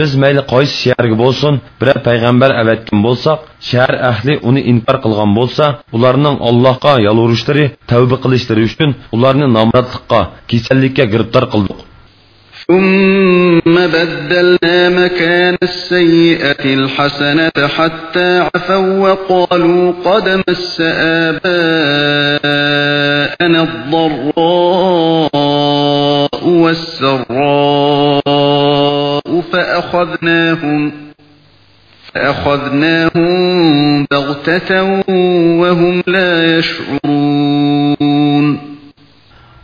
Biz mayli qaysi shaharga bo'lsin biror payg'ambar avatgan bo'lsak shahar ahli uni inkor qilgan bo'lsa ularning allohga yolvurishlari tavba qilishlari uchun ularni nomrodlikqa kasallikka giribtor qildik ثم بدلنا مكان السيئة الحسنة حتى عفوا وقالوا قد مس آباءنا الضراء والسراء فأخذناهم فأخذناهم بغتة وهم لا يشعرون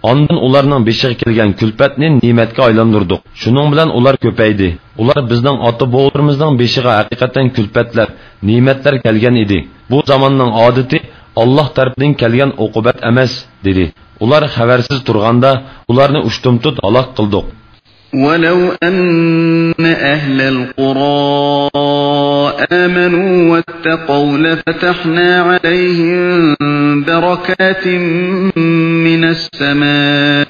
Ondan ularning beshiga kelgan kulfatni ne'matga aylantirdik. Shuning bilan ular ko'paydi. Ular bizning ota bo'g'larimizning beshiga haqiqatan kulfatlar, ne'matlar kelgan edi. Bu zamonning odati Alloh tarafidan kelgan uqubat emas, dedi. Ular xabarsiz turganda ularni ushtumtut halok qildik. ولو أن أهل القرى آمنوا واتقوا لفتحنا عليهم بركات من السماء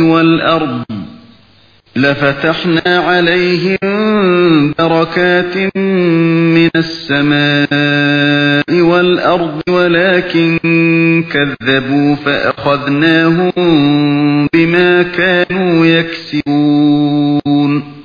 والأرض لفتحنا عليهم بركات من السماء والأرض ولكن كذبوا فأخذناهم بما كانوا يكسبون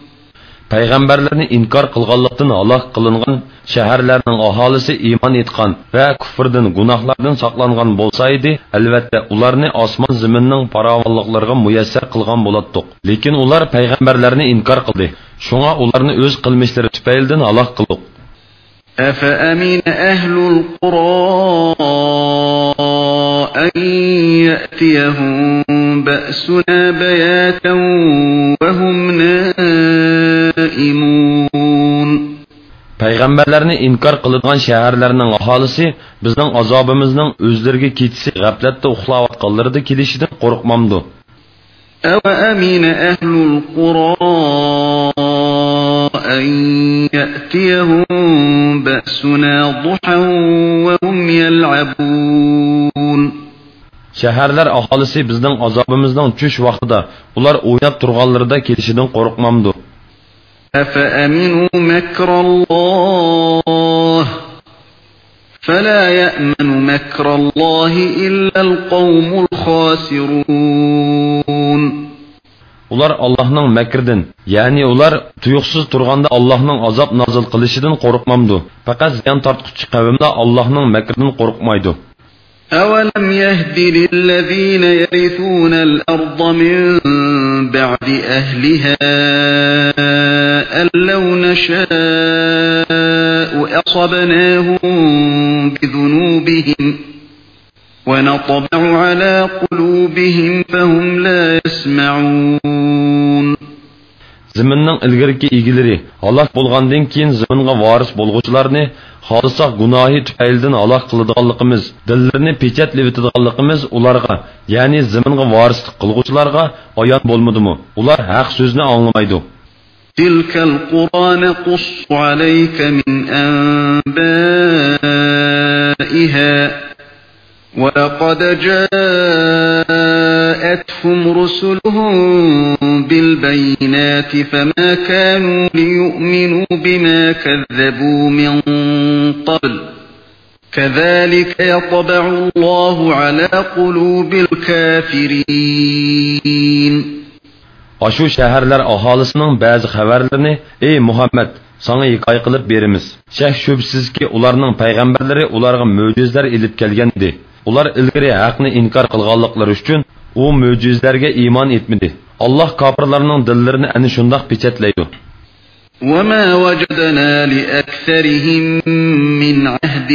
payg'ambarlarni inkor qilganlikdan halok qilingan shaharlarning aholisi iymon etgan va kufrdan gunohlardan saqlangan bo'lsa edi albatta ularni osmon zaminning farovonliklariga muyassar qilgan bo'latdiq lekin ular payg'ambarlarni inkor qildi shunga ularni o'z qilmishlari tufaylidan halok qildik أفأمن أهل القرى أن يأتيهم بأسنا بياتا وهم نائمون payg'ambarlarni inkor qiladigan shaharlarning aholisi bizning azobimizning o'zlariga ketisi g'aflatda uxlayotganlarida kelishidan qo'rqmamdi أوأمن أهل القرى أن يأتيهم بأسنا ضحى وهم يلعبون shaharlar aholisi bizning azobimizning tush vaqtida ular o'ynab turganlarida kelishidan qo'rqmamdi أفأمنوا مكر الله فلا يأمن مكر الله إلا القوم الخاسرون ular Allohning makridan, ya'ni ular tuyuqsiz turganda Allohning azob nozil qilishidan qo'rqmamdi. Faqat ziyon tortquchi qavmlar Allohning makridan qo'rqmaydi. أولم يهد للذين يرثون الأرض من بعد أهلها أن لو نشاء أصبناهم بذنوبهم ونطبع على قلوبهم فهم لا يسمعون Ziminning ilgirki egilari halok bo'lgandan keyin ziminga voris bo'lg'uvchilarni xohlasak gunohi tufaylidan halok qiladiganligimiz, dillarini pechatlayotganligimiz ularga, ya'ni ziminga vorislik qilg'uvchilarga ayon bo'lmadimi? Ular haq so'zni anglamaydi. تلك القرى نقص عليك من أنبائها ولقد جاءتهم رسلهم بالبينات فما كانوا ليؤمنوا بما كذبوا من قبل كذلك يطبع الله على قلوب الكافرين Aşu şəhərlər ahalisinin bəzi xəbərlərini ey Muhammed sana hikoya qilib beramiz. Shak shubsiz ki ularning payg'ambarlari ularga mo'jizlar ilib kelgan edi. Ular ilgari haqni inkor qilganliklari uchun u mo'jizlarga iymon etmadi. Alloh kofirlarning dillarini ana shundoq pechatlaydi. وما وجدنا لأكثرهم من عهد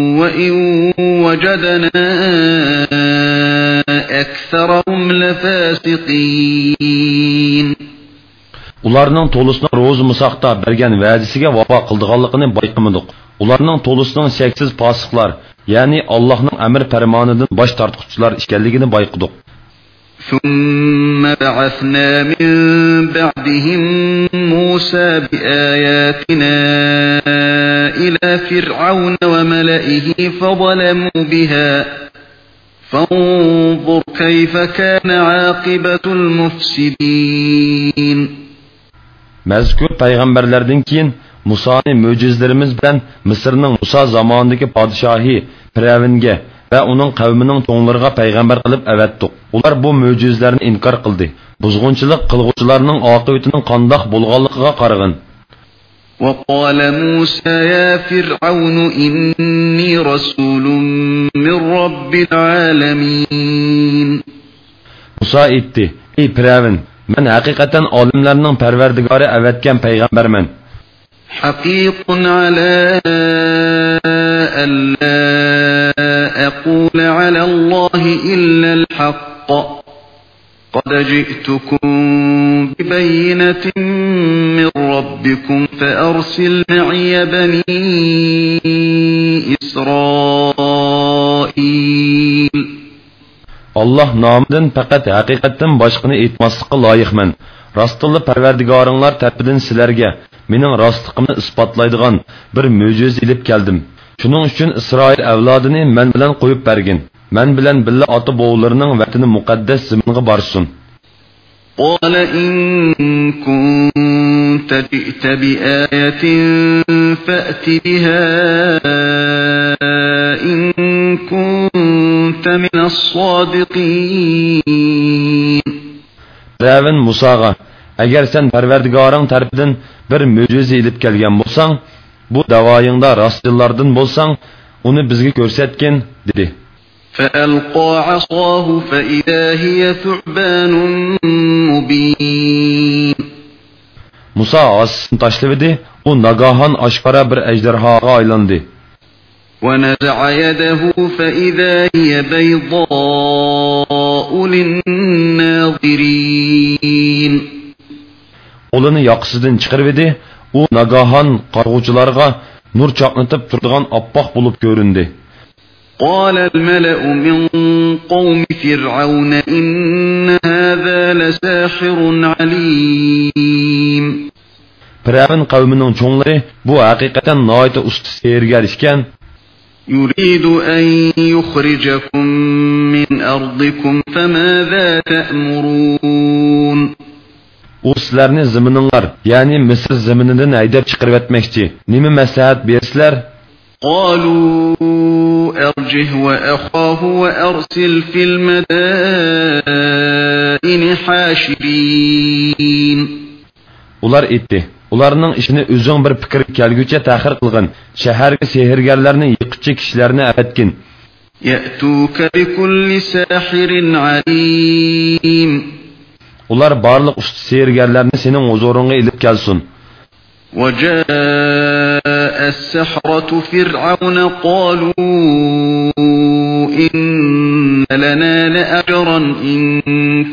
وإن وجدنا أكثرهم لفاسقين Ularning to'lisini ro'z musaqda bergan va'dasiga vafo qildiganligini bayqamadik. Ularning to'lisining cheksiz posiqlar, ya'ni Allohning amr farmonidan bosh tortquchilar ekanligini bayqadik. ثم بعثنا من بعدهم موسى بآياتنا إلى فرعون وملئه فظلموا بها. فانظر كيف كان عاقبة المفسدين. مذكور پیغمبر لردن کین مصانی موجزلرمز بلن مصرنن مصا زماندیکی پادشاهی پریونگه va uning qavmining to'nglariga payg'ambar qilib avatdiq. Ular bu mo'jizlarni inkor qildi. Buzg'unchilik qilguvchilarning oqibatining qandoq bo'lganligiga qaragan. وقال موسى يا فرعون إني رسول من رب العالمين Musa aytdi: "Ey Firavun, men haqiqatan olimlarning parvardigori avatgan payg'ambarman." حقيق على ألا أقول على الله إلا الحق قد جئتكم ببينة من ربكم فأرسل معي بني إسرائيل Allah nomidan faqat haqiqatdan boshqani aytmaslikqa loyiqman. Rostilla Parvardigoringlar tarafidan sizlarga mening rostligimni isbotlaydigan bir mo'jiza ilib keldim. Shuning uchun Isroil avlodini men bilan qo'yib bergin. Men bilan billa ota bovlarining vatani muqaddas zaminga borsin. قال إن كنت جئت بآية فأت بها إن كنت من الصادقين Ravin Musaga, agar sen Parvardigoring tarafidan bir mo'jiza ilib kelgan bo'lsang, bu davoyingda rostillardan bo'lsang, uni bizga ko'rsatgin, dedi. فألقى عصاه فإذا هي ثعبان مبين Musa asını tashladi, u nagahan oshkora bir ejderhoga aylandi. ونزع يده فإذا هي بيضاء للناظرين Qo'lini yoqsidan chiqarib edi, u nagahan qarg'uvchilarga nur chaqnatib turadigan oppoq bo'lib ko'rindi. قال الملأ من قوم فرعون إن هذا لساحر عليم Firavun qavmining cho'nglari bu haqiqatan noita usta sehrgar ekan, يريد أن يخرجكم من أرضكم فماذا تأمرون u sizlarni zimininglar, ya'ni Misr ziminidan haydab chiqarib etmoqchi. Nima maslahat bersizlar? قالوا أرجه وأخاه وأرسل في المدائن حاشرين Ular etdi. Ularning ishini o'zing bir fikr kelguncha ta'xir qilgin. Shaharga sehrgarlarni yiqitchi kishilarni avatgin. يأتوك بكل ساحر عليم Ular barliq usta sehrgarlarni sening huzuringga ilib kelsin. وجاء السحرة فرعون قالوا إن لنا لأجرا إن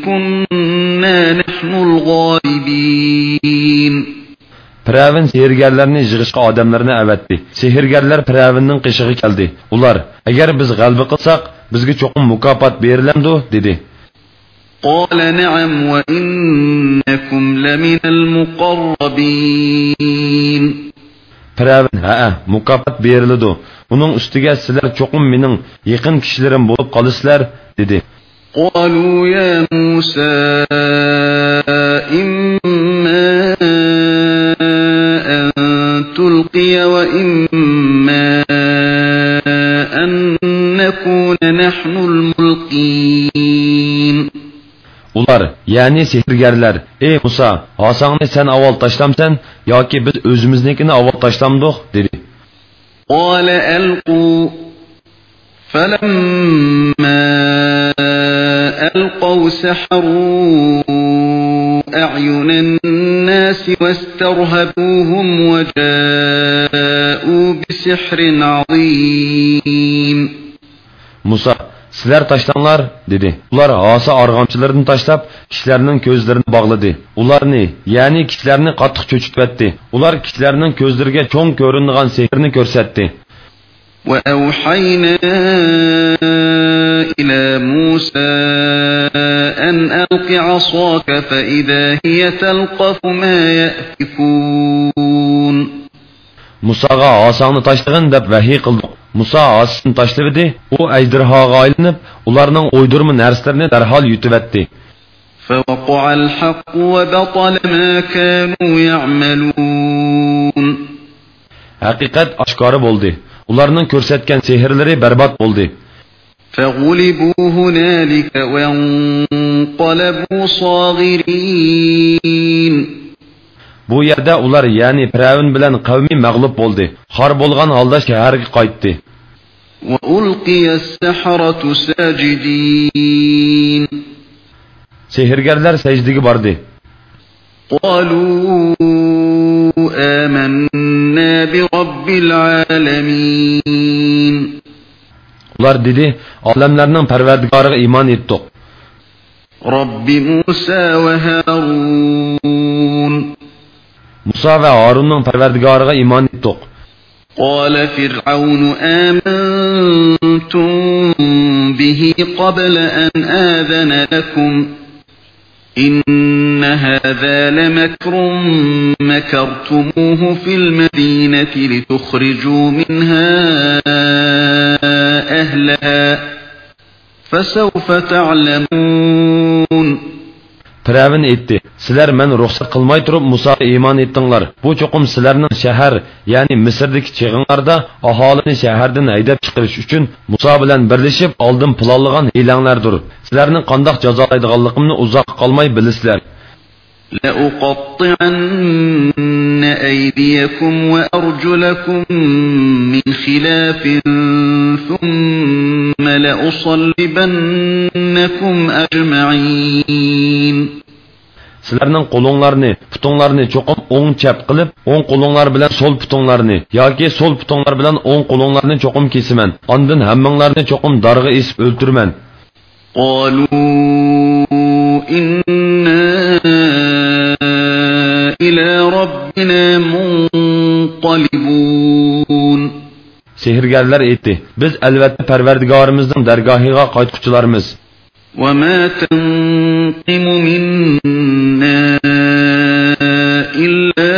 كنا نحن الغالبين Piravin sehrgarlarni yig'ishga odamlarni avatdi. Sehrgarlar Piravinning qishig'i keldi. Ular, agar biz g'alaba qilsak, bizga cho'qim mukofot berilamdi, dedi. قال نعم وإنكم لمن المقربين Piravin, ha, mukofot beriladi. Uning ustiga sizlar cho'qim mening yaqin kishilarim bo'lib qolasizlar, dedi. قالوا يا موسى إما أن تلقي وإما أن نكون نحن الملقين Ular, ya'ni sehrgarlar, ey Musa, hosangni sen avval tashlamsan yoki biz o'zimiznikini avval tashlamdik, dedi. قال ألقوا فلما ألقوا سحروا أعين الناس واسترهبوهم وجاءوا بسحر عظيم Musa, sizlar tashlanglar, dedi. Ular hosa arg'amchilarini tashlab, kishilarning ko'zlarini bog'ladi. Ularni, ya'ni kishilarni qattiq cho'chitbatdi. Ular kishilarning ko'zlariga cho'ng ko'rinadigan sehrni ko'rsatdi. وأوحينا إلى موسى أن ألق عصاك فإذا هي تلقف ما يأفكون Musaga osangni tashlagin deb vahiy qildik. Musa osini tashladi, u ajdirhoga aylanib, ularning o'ydirma narsalarni darhol yutibatdi. فوقع الحق وبطل ما كانوا يعملون Haqiqat oshkora bo'ldi. Ularning ko'rsatgan sehrlari barbod bo'ldi. فغلبوا هنالك وانقلبوا صاغرين Bu yerda ular ya'ni Firavun bilan qavmi mag'lub bo'ldi. Xor bo'lgan holda shaharga qaytdi. وألقي السحرة ساجدين Sehrgarlar sajdaga bordi. قالوا آمنا برب العالمين Ular dedi, olamlarning Parvardigoriga iymon etdik. رب موسى وهارون Musa va Harunning Parvardigoriga iymon etdik. قال فرعون آمنتم به قبل أن آذن لكم إن هذا لمكر مكرتموه في المدينة لتخرجوا منها أهلها فسوف تعلمون Firavun aytdi: "Sizlar men ruxsat qilmay turib Musoga iymon etdinglar. Bu cho'qim sizlarning shahar, ya'ni Misrdagi chig'inlarda aholini shahardan haydab chiqarish uchun Muso bilan birlashib oldin planlagan hilanglardir. Sizlarning qandoq jazolaydiganligimni uzoq qolmay bilasizlar." لأقطعن أيديكم وأرجلكم من خلاف ثم لأصلبنكم أجمعين Sizlarning qo'linglarni, putinglarni cho'qim o'ng chap qilib, o'ng qo'linglar bilan so'l putinglarni yoki so'l putinglar bilan o'ng qo'linglarni cho'qim kesiman. Ondan hammanglarni cho'qim darg'a esib o'ltirman. قالوا إنا إلى ربنا منقلبون Sehrgarlar aytdi: "Biz albatta Parvardigorimizning dargohiga qaytquchilarmiz." وما تنقم منا إلا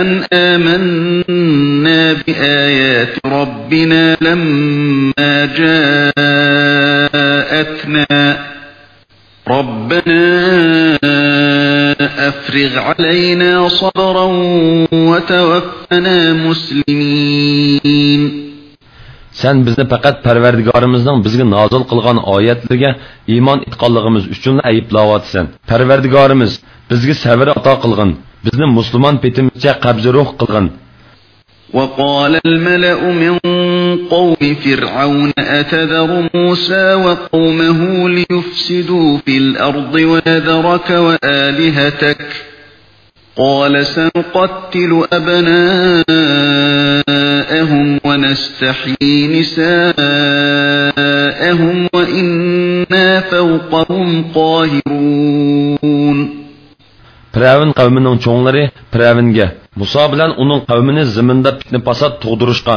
أن آمنا بآيات ربنا لما جاءتنا ربنا أفرغ علينا صبرا وتوفنا وجعلنا مسلمين Sen bizni faqat Parvardigorimizning bizga nozil qilgan oyatlarga iymon etganligimiz uchun ayblayapsan. Parvardigorimiz bizga sabr ato qilgin, bizni musulmon petimizcha qabzi ruh qilgin. وقال الملأ من قوم فرعون أتذر موسى وقومه ليفسدوا في الأرض ويذرك وآلهتك قال سنقتل أبناءهم ونستحيي نساءهم وإنا فوقهم قاهرون Firavun qavmining cho'nglari Firavunga Muso bilan uning qavmini ziminda fitna fasod tug'dirishga,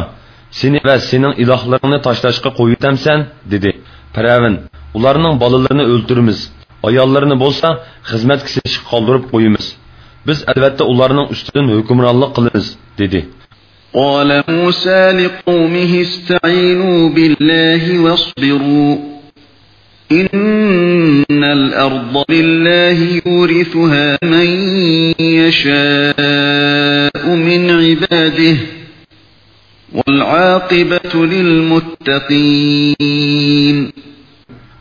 seni va sening ilohlaringni tashlashga qo'yitamsan, dedi. Firavun, ularning bolalarini o'ldiramiz, ayollarini bo'lsa xizmatga setish qoldirib qo'yamiz. Biz albatta ularning ustidan hukmronlik qilamiz, dedi. قال موسى لقومه استعينوا بالله واصبروا إن الأرض لله يورثها من يشاء من عباده والعاقبة للمتقين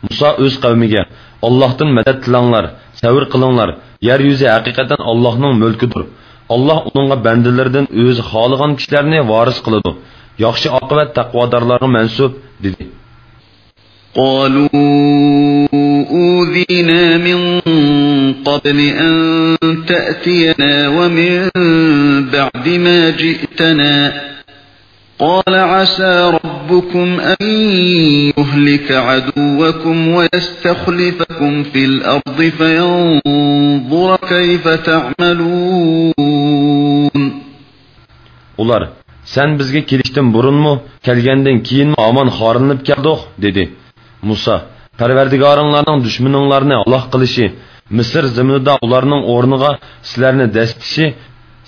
Musa o'z qavmiga Allohdan madad tilanglar, savr qilinglar. Yer yuzi haqiqatan Allohning mulkidir. Alloh uningga bandalaridan o'zi xohlagan kishilarni voris qiladi. Yaxshi oqibat taqvodorlarga mansub dedi. قالوا أوذينا من قبل أن تأتينا ومن بعد ما جئتنا قال عسى ربكم أن يهلك عدوكم ويستخلفكم في الأرض فينظر كيف تعملون Ular, sen bizga kelishdan burunmi, kelgandan keyinmi omon xorinib keldik, dedi. Musa, Parvardigoringlarning dushmaninglarni Alloh qilishi, Misr zaminida ularning o'rniga sizlarni dastishi,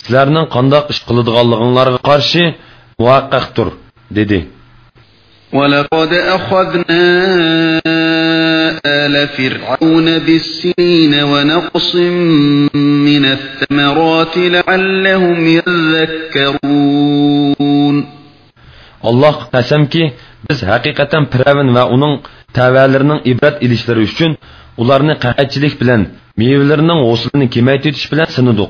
sizlarning qandoq ish qiladiganliginglarga qarshi muvaqqaqdir, dedi. ولقد أخذنا آل فرعون بالسنين ونقص من الثمرات لعلهم يذكرون Allah qasamki, biz haqiqatan Firavun va uning tavalarining ibrat ilishlari uchun ularni qahatchilik bilan, mevalarining g'uslini kemaytirish bilan sinadik.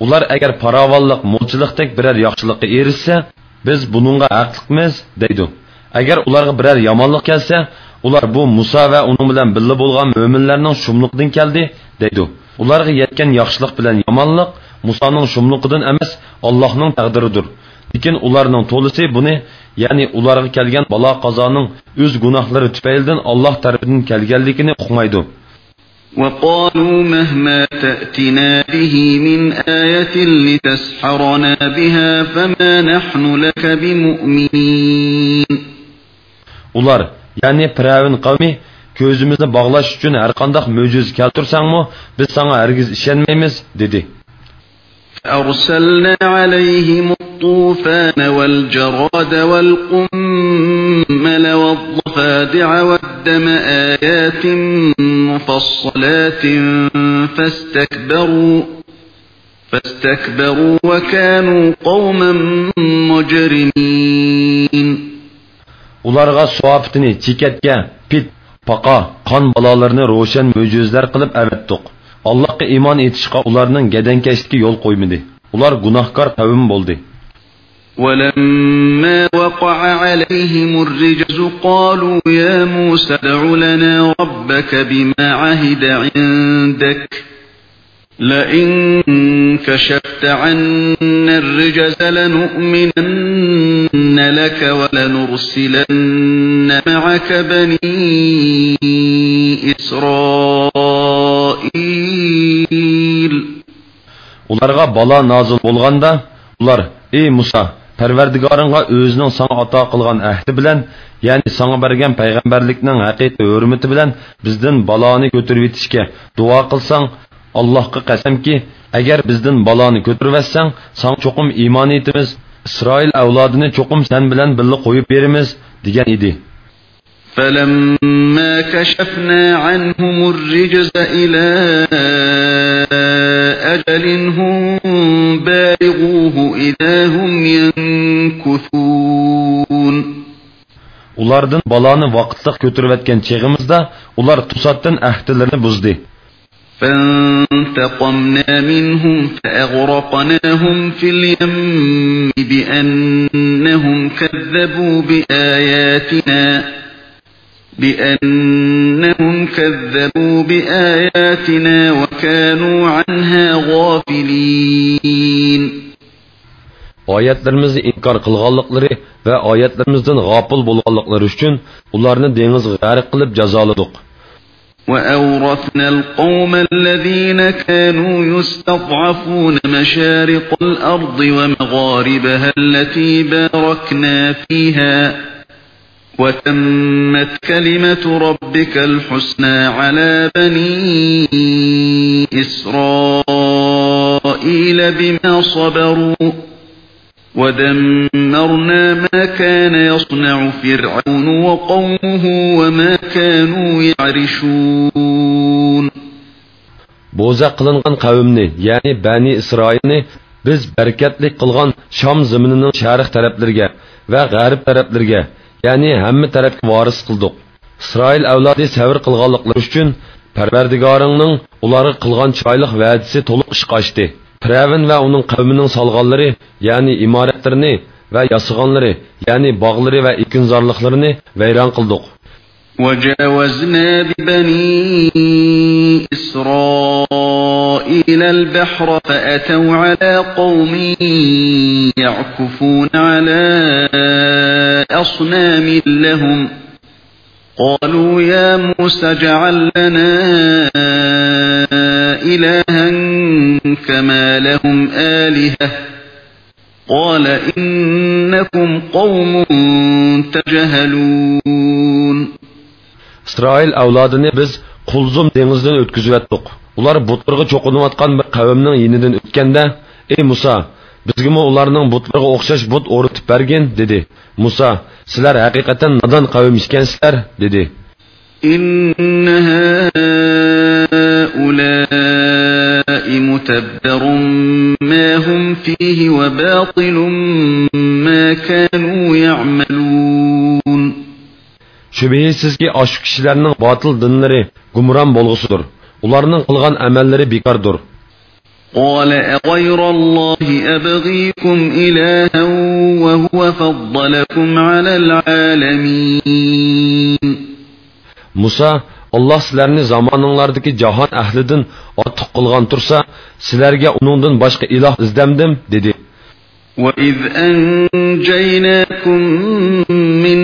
Ular agar paravollik, mo'lchilikdek biror yaxshilikqa erishsa, biz buningga haqliqmiz, deydi. Agar ularga biror yomonlik kelsa, ular bu Musa va uning bilan birga bo'lgan mo'minlarning shumliqdan keldi, deydi. Ularga yetgan yaxshilik bilan yomonlik Musoning shumliqidan emas, Allohning taqdiridir. Lekin ularning to'lisi buni, ya'ni ularga kelgan balo qazoning o'z gunohlari tufaylidan Alloh tarafidan kelganligini uqmaydi. وقالوا مهما تأتنا به من آية لتسحرنا بها فما نحن لك بمؤمنين Ular, ya'ni Firavun qavmi ko'zimizni bog'lash uchun har qanday mo'jiz keltirsangmi, biz senga hargiz ishonmaymiz, dedi. فأرسلنا عليهم الطوفان والجراد والقمل والضفادع والدم آيات مفصلات فاستكبروا فاستكبروا وكانوا قوما مجرمين Ularga suaftini chekatga, pit, paqa, qon balolarini ro'shan mo'jizlar qilib avatdiq. Allohga iymon etishga ularning gadankashlikka yo'l qo'ymadi. Ular gunohkor qavm bo'ldi. ولما وقع عليهم الرجز قالوا يا موسى ادع لنا ربك بما عهد عندك لئن كشفت عنا الرجز لنؤمنن لك ولنرسلن معك بني إسرائيل Ularga balo nozil bo'lganda, ular ey muso parvardigoringga o'zining sanga ato qilgan ahdi bilan ya'ni sanga bergan payg'ambarlikning haqiqiy hurmati bilan bizdan baloni ko'tarib yetishga duo qilsang allohga qasamki agar bizdan baloni ko'tarvassang san cho'qim iymon etimiz isroil avlodini cho'qim san bilan birga qo'yib beramiz degan edi فلما كشفنا عنهم الرجز إلى أجل هم بالغوه إذا هم ينكثون ulardan baloni vaqtliq ko'tarib o'tgan chig'imizda ular to'satdan ahdilarini buzdi فانتقمنا منهم فأغرقناهم في اليم بأنهم كذبوا بآياتنا بأنهم كذبوا بآياتنا وكانوا عنها غافلين oyatlarimizni inkor qilganliklari va oyatlarimizdan g'ofil bo'lganliklari uchun ularni dengizga g'arq qilib jazoladik وأورثنا القوم الذين كانوا يستضعفون مشارق الأرض ومغاربها التي باركنا فيها وتمت كلمة ربك الحسنى على بني إسرائيل بما صبروا ودمرنا ما كان يصنع فرعون وقومه وما كانوا يعرشون. بوزا قلنغن قاومني يعني بني إسرائيلني بز بركتلي قلغان شام زمننن شارخ تربلرگه وغارب غارب تربلرگه. Ya'ni hamma tarafga voris qildik isroil avlodi savr qilganliklari uchun parvardigoringning ularga qilgan chiroyli va'dasi to'liq ishga oshdi Firavun va uning qavmining solg'onlari, ya'ni imoratlarini va yasig'onlari, ya'ni bog'lari va ekinzorliqlarini vayron qildik. وجاوزنا ببني إسرائيل البحر فأتوا على قوم يعكفون على أصنام لهم. قالوا يا موسى اجعل لنا إلها كما لهم آلهة. قال إنكم قوم تجهلون. İsrail avlodini biz Qulzum dengizidan o'tkazib etdik. Ular butlarga cho'qinayotgan bir qavmning yenidan o'tganda, "Ey Musa, bizga ularning butlarga o'xshash but o'rtib bergin" dedi. Musa, "Sizlar haqiqatan nodon qavm ekansizlar" dedi. متبر ما هم فيه وباطل ما كانوا يعملون Şübihsizki aşk kişilerinin batıl dinleri gumran bolğusudur. Ularının qılğan əməlləri bekardır. قال أغير الله أبغيكم إلها وهو فضلكم على العالمين Musa, Allah sizlarni zamoninglardagi jahon ahlidan ortiq qilgan tursa, sizlarga uningdan boshqa iloh izdamdim, dedi. وَإِذْ أَنْجَيْنَاكُمْ مِنْ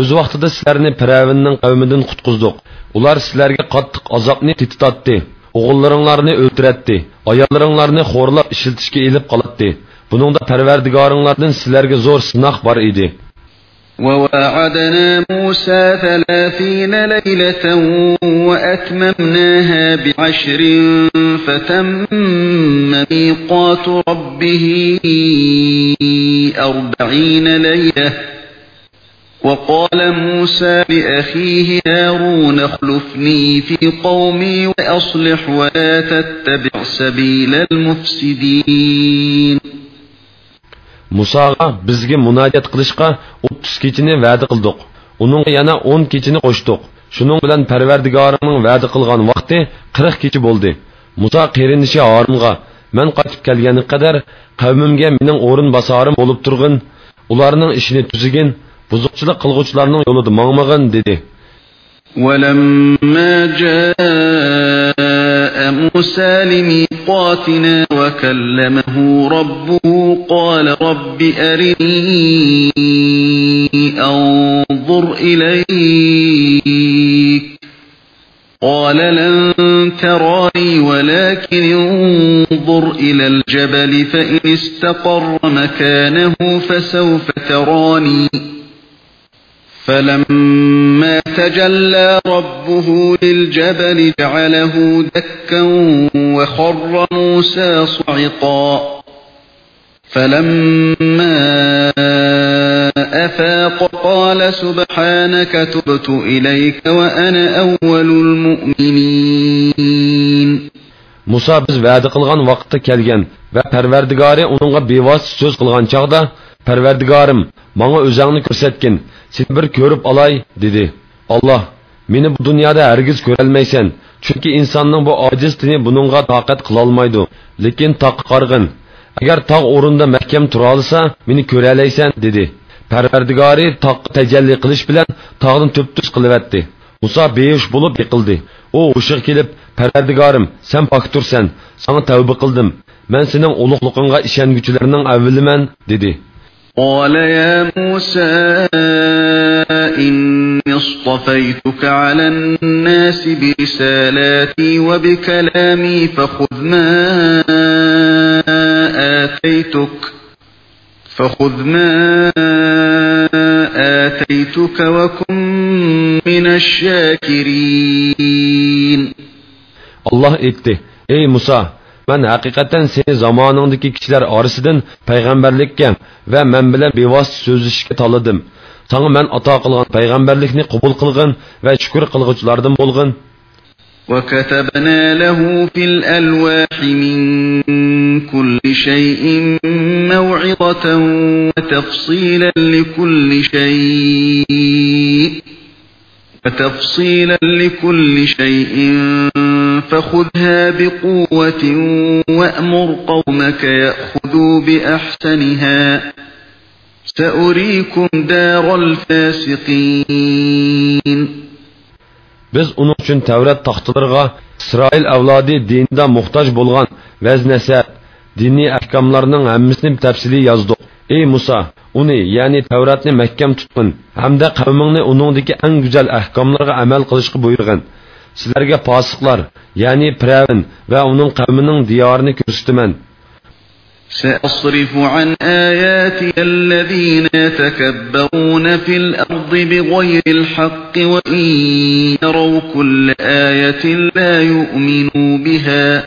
Öz vaqtida sizlarni Piravinning qavmidan qutqizdik. Ular sizlarga qattiq azobni tetitatdi. O'g'illaringlarni o'ltiratdi. Ayollaringlarni xo'rlab ishiltishga elib qolatdi. Buningda Parvardigoringlardan sizlarga zo'r sinoq bor edi. وواعدنا موسى ثلاثين ليلة وأتممناها بعشر فتم ميقات ربه أربعين ليلة وقال موسى لأخيه هارون اخلفني في قومي وأصلح ولا تتبع سبيل المفسدين Musaga bizga munojat qilishga 30 kechini va'da qildik. Uningga yana 10 kechini qo'shdik. Shuning bilan Parvardigorimning va'da qilgan vaqti 40 kecha bo'ldi. Musa qerinishi Harunga: "Men qaytib kelgani qadar qavmimga mening o'rin bosarim bo'lib turg'in, ularning ishini tuzigin, buzuqchilik qilg'uvchilarning yo'lida mangmag'in" dedi. ولما جاء موسى لميقاتنا وكلمه ربه قال رب أرني أنظر إليك قال لن تراني ولكن انظر إلى الجبل فإن استقر مكانه فسوف تراني فلما تجلى ربه للجبل جعله دكا وخر موسى صعقا. فلما أفاق قال سبحانك تبت إليك وأنا أول المؤمنين. موسى بز وعد قلغان وقت كالغان وپروردگاري أونغا بيواس söz قلغان چاغدا پروردگارم menga o'zingni ko'rsatgin, seni bir ko'rib olay, dedi. Alloh, meni bu dunyoda hargiz ko'rolmaysan, chunki insonning bu ojiz tini buningga toqat qila olmaydi. Lekin taq qarg'in. Agar tog' o'rinda mahkam tura olsa, meni ko'ralaysan, dedi. Parvardigori tog'ga tajalli qilish bilan tog'ni to'ptus qilyapti. Musa behush bo'lib yiqildi. U hushiga kelib, Parvardigorim, sen poktursan, sana tavba qildim. Men sening ulug'lig'ingga ishonguchilarning avvaliman, dedi. قال يا موسى إني اصطفيتك على الناس برسالاتي وبكلامي فخذ ما آتيتك فخذ ما آتيتك وكن من الشاكرين الله etti. Ey Musa, man haqiqatan seni zamoningdagi kishilar orasidan payg'ambarlikka va men bilan bevosita so'zlashishga toladim sanga man ato qilgan payg'ambarlikni qabul qilgin va shukur qilg'uvchilardan bo'lg'in وكتبنا له في الألواح من كل شيء موعظة وتفصيلا لكل شيء وتفصيلا لكل شيء فخذها بقوة وأمر قومك يأخذوا بأحسنها سأريكم دار الفاسقين Biz onun üçün Tevrat taxtalarına İsrail avladi dinida muhtoj bo'lgan vaz nasab, diniy ahkamlarning hammasini tafsili yozdik. Ey Musa, uni, ya'ni Tevratni mahkam tutqin, hamda qavmingni uningdagi eng go'zal ahkomlarga amal qilishga buyurgan. Sizlarga fosiqlar, ya'ni Firavun va uning qavmining diyorini ko'rsataman. سأصرف عن آياتي الذين يتكبرون في الأرض بغير الحق وإن يروا كل آية لا يؤمنوا بها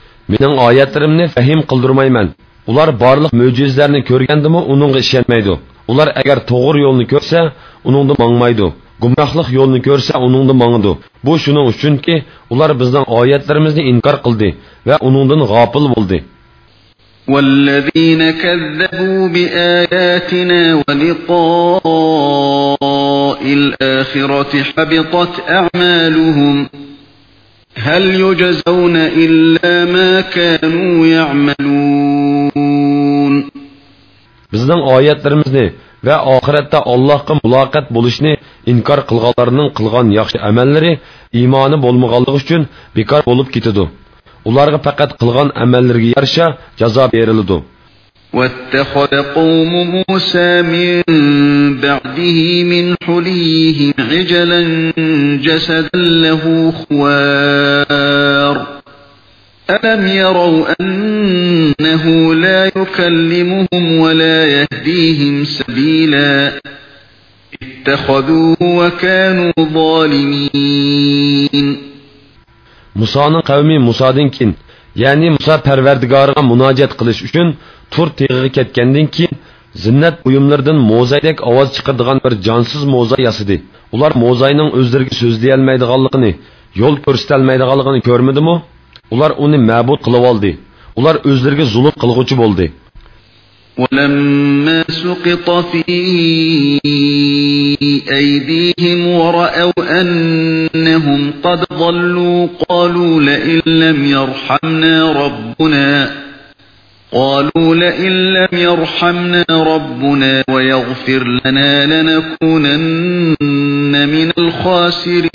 mening oyatlarimni fahim qildirmayman. Ular barliq mo'jizlarni ko'rgandimi, uningga ishonmaydi. Ular agar to'g'ri yo'lni ko'rsa, uningda mangmaydi. Gumrohlik yo'lni ko'rsa, uningda mangidi. Bu shuning uchunki, ular bizning oyatlarimizni inkor qildi va uningdan g'ofil bo'ldi. والذين كذبوا بآياتنا ولقاء الآخرة حبطت أعمالهم هل يجزون إلا ما كانوا يعملون Bizning oyatlarimizni va oxiratda Allohga muloqot bo'lishni inkor qilganlarning qilgan yaxshi amallari iymoni bo'lmaganligi uchun bekor bo'lib ketadi. Ularga faqat qilgan amallariga yarasha jazo beriladi. واتخذ قوم موسى من بعده من حليهم عجلا جسدا له خوار ألم يروا أنه لا يكلمهم ولا يهديهم سبيلا اتخذوه وكانوا ظالمين Musoning qavmi Musodan keyin, ya'ni Muso Parvardigoriga munojat qilish uchun Tur teg'iga ketgandan keyin zinnat buyumlaridan mo'zaydek ovoz chiqaradigan bir jonsiz mo'za yasidi ular mo'zayning o'zlariga so'zlayolmaydiganligini yo'l ko'rsatolmaydiganligini ko'rmadimi ular uni ma'bud qilib oldi ular o'zlariga zulm qilg'uchi bo'ldi ولما سقط في أيديهم ورأوا أنهم قد ضلوا قالوا لئن لم يرحمنا ربنا قالوا لئن لم يرحمنا ربنا ويغفر لنا لنكونن من الخاسرين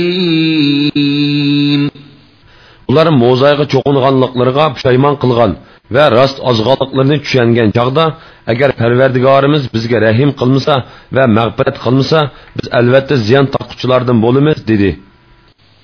ular mo'zayga cho'qinganliklariga pushaymon qilgan va rost ozg'onliqlarini tushungan chog'da agar parvardigorimiz bizga rahim qilmasa va mag'firat qilmasa biz albatta ziyon tortquchilardan bo'lamiz dedi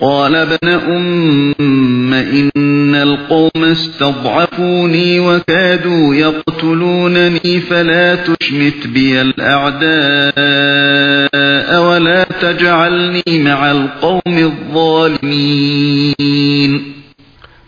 قال ابن أم إن القوم استضعفوني وكادوا يقتلونني فلا تشمت بي الأعداء ولا تجعلني مع القوم الظالمين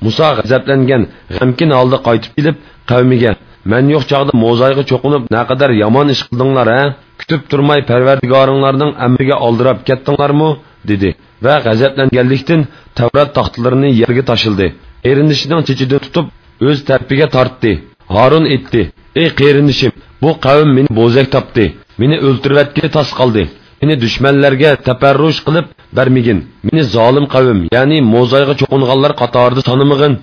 muso g'azablangan g'amkin holda qaytib kelib qavmiga man yo'q chog'da mo'zayga cho'qinib naqadar yomon ish qildinglar a kutib turmay parvardigoringlarning amriga oldirab ketdinglarmi dedi va g'azablanganlikdan tavrat taxtlarini yerga tashildi erinishning chechidan tutib o'z tarpiga tortdi horun aytdi ey qerindishim bu qavm meni bo'zak topdi meni o'ltirvatgili tos qoldi meni dushmanlarga taparrush qilib bermigin meni zolim qavm ya'ni mo'zayga cho'qinganlar qatorida sanamig'in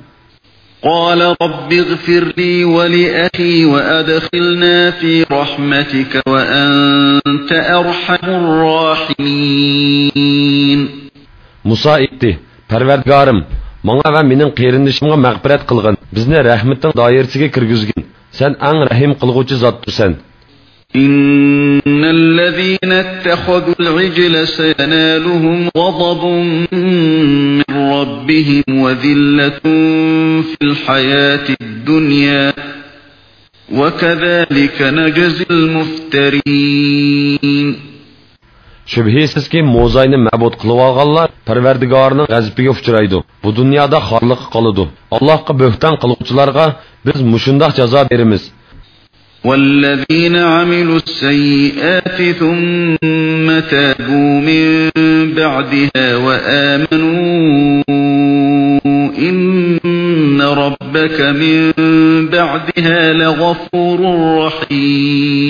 قال رب اغفر لي ولأخي وأدخلنا في رحمتك وأنت أرحم الراحمين Musa aytdi parvardigorim manga va mening qerindishimga mag'firat qilgin bizni rahmating doirasiga kirgizgin sen ang rahim qilg'uvchi zotdirsan إن الذين اتخذوا العجل سينالهم غضب من ربهم وذلة في الحياة الدنيا وكذلك نجزي المفترين shubhisizki mo'zayni ma'bud qilib olganlar parvardigorining g'azabiga uchraydi bu dunyoda xorliqqa qoladi allohga bo'hton qiluvchilarga biz mushundoq jazo beramiz والذين عملوا السيئات ثم تابوا من بعدها وآمنوا إن ربك من بعدها لغفور رحيم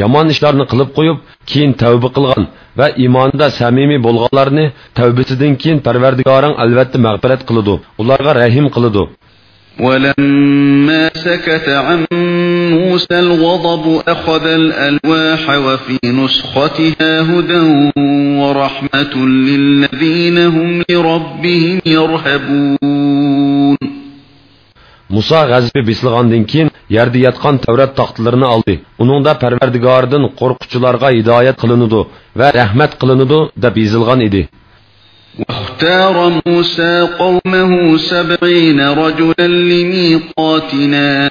yomon ishlarni qilib qo'yib keyin tavba qilgan va iymonida samimiy bo'lganlarni tavbasidan keyin parvardigoring albatta mag'firat qiladi ularga rahim qiladi ولما سكت عن موسى الغضب أخذ الألواح وفي نسختها هدى ورحمة للذين هم لربهم يرهبون muso g'azabi besilgandan keyin yerda yotgan tavrat taxtlarini oldi uningda parvardigoridan qo'rquvchilarga hidoyat qilinadi va rahmat qilinadi deb yozilgan edi واختار موسى قومه سبعين رجلا لميقاتنا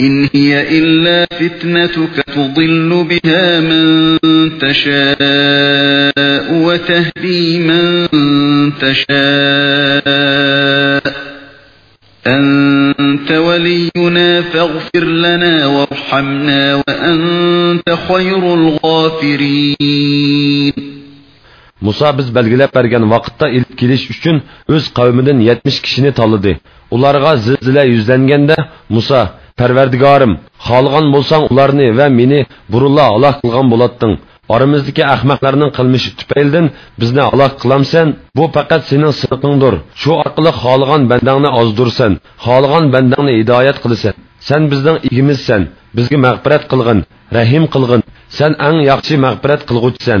إن هي إلا فتنتك تضل بها من تشاء وتهدي من تشاء أنت ولينا فاغفر لنا وارحمنا وأنت خير الغافرين muso biz belgilab bergan vaqtda ilib kelish uchun o'z qavmidan yetmish kishini tanladi ularga zilzila yuzlanganda muso parvardigorim xohlagan bo'lsang ularni va meni burunla halok qilgan bo'latding oramizdagi ahmoqlarning qilmishi tufaylidan bizni halok qilamsan bu faqat sening siniqingdir shu orqali xohlagan bandangni ozdursan xohlagan bandangni hidoyat qilasan sen bizning igimizsan bizga mag'firat qilg'in rahim qilg'in sen eng yaxshi mag'firat qilg'uchisan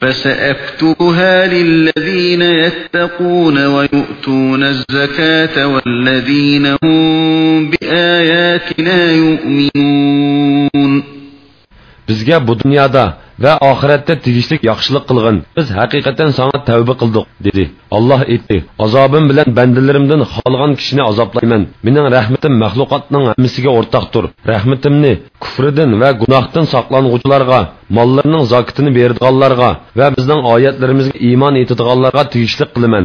فسأكتبها للذين يتقون ويؤتون الزكاة والذين هم بآياتنا يؤمنون. Bizga bu dunyoda va oxiratda tegishlik yaxshilik qilg'in biz haqiqatan sana tavba qildik dedi alloh aytdi azobim bilan bandalarimdan xohlagan kishini azoblayman mening rahmatim maxluqotning hammasiga o'rtoqdir rahmatimni kufridan va gunohdan saqlang'uvchilarga mollarining zokitini beradiganlarga va bizning oyatlarimizga iymon etadiganlarga tegishlik qilaman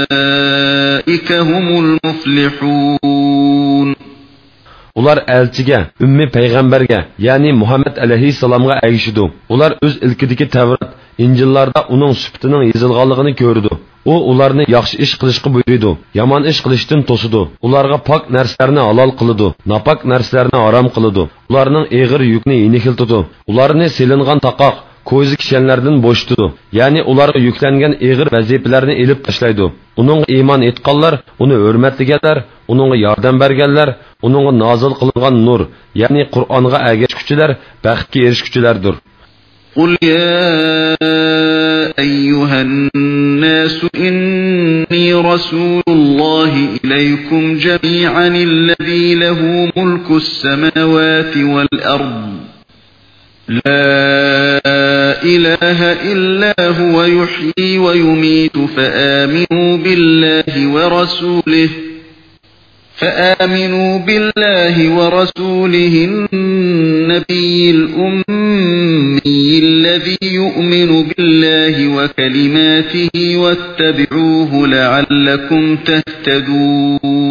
أولئك هم المفلحون ular elchiga ummi payg'ambarga ya'ni muhammad alayhissalomga agishidu ular o'z ilkidagi tavrat injillarda uning suftining yozilganligini ko'rdi u ularni yaxshi ish qilishga buyurdi yomon ish qilishdan to'sidi ularga pok narsalarni halol qiladi nopok narsalarni harom qiladi ularning eg'ir yukni yengiltidi ularni selingan taqoq ko'zi kishanlardan bo'shtidi ya'ni ularga yuklangan eg'ir vazifalarni ilib tashlaydi uningga iymon etganlar uni hurmatlaganlar uningga yordam berganlar uningga nozil qilingan nur ya'ni qur'onga ergashguchilar baxtga erishguchilardir قل يا أيها الناس إني رسول الله إليكم جميعا الذي له ملك السماوات والأرض لا إله إلا هو يحيي ويميت فآمنوا بالله ورسوله فآمنوا بالله ورسوله النبي الأمي الذي يؤمن بالله وكلماته واتبعوه لعلكم تهتدون.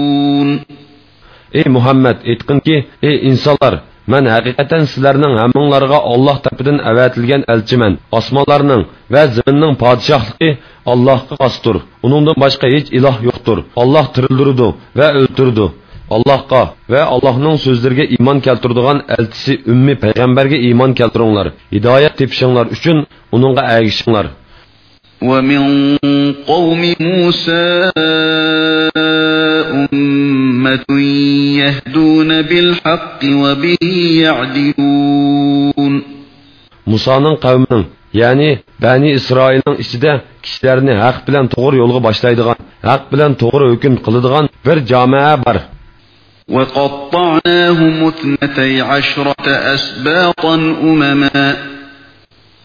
Ey muhammad aytqinki ey insonlar man haqiqatan sizlarning hammanglarga olloh tarafidan avatilgan elchiman osmonlarning va zaminning podshohligi allohga xosdir uningdan boshqa hech iloh yo'qdir olloh tirildirdi va o'ltirdi allohga va allohning so'zlariga iymon keltiradigan elchisi ummi payg'ambarga iymon keltiringlar hidoyat tepishinglar uchun uningga agishinglar ومن قوم موسى أمة يهدون بالحق وبه يعدلون musoning qavmining ya'ni bani isroilning ichida kishilarni haq bilan to'g'ri yo'lga boshlaydigan haq bilan to'g'ri hukm qiladigan bir jamoa bor وقطعناهم اثنتي عشرة أسباطا أمما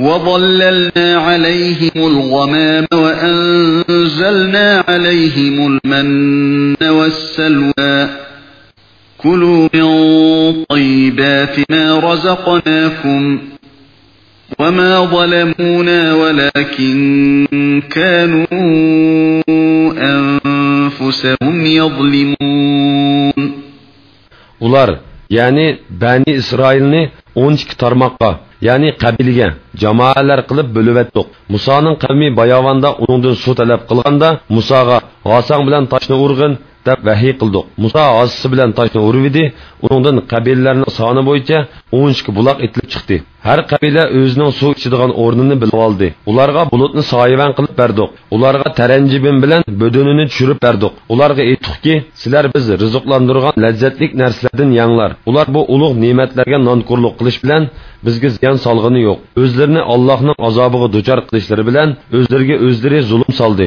وظللنا عليهم الغمام وأنزلنا عليهم المن والسلوى. كلوا من طيبات ما رزقناكم وما ظلمونا ولكن كانوا أنفسهم يظلمون. Ular ya'ni bani isroilni 12 tarmoqqa ya'ni qabilaga jamoalar qilib bo'lib etdik musoning qavmi bayovonda uningdan suv talab qilganda musoga g'osang bilan toshni urg'in deb vahiy qildik muso hozisi bilan toshni urib edi uningdan qabilalarni soni bo'yicha 12 buloq etilib chiqdi har qabila o'zining suv ichadigan o'rnini bilib oldi ularga bulutni soyavan qilib berdik ularga taranjibin bilan bo'dinini tushirib berdik ularga aytdikki sizlar biz rizqlantirgan lazzatlik narsalardan yanglar ular bu ulug' ne'matlarga nonko'rlik qilish bilan bizga ziyon solg'ini yo'q o'zlarini allohning azobiga duchor qilishlari bilan o'zlariga o'zlari zulm soldi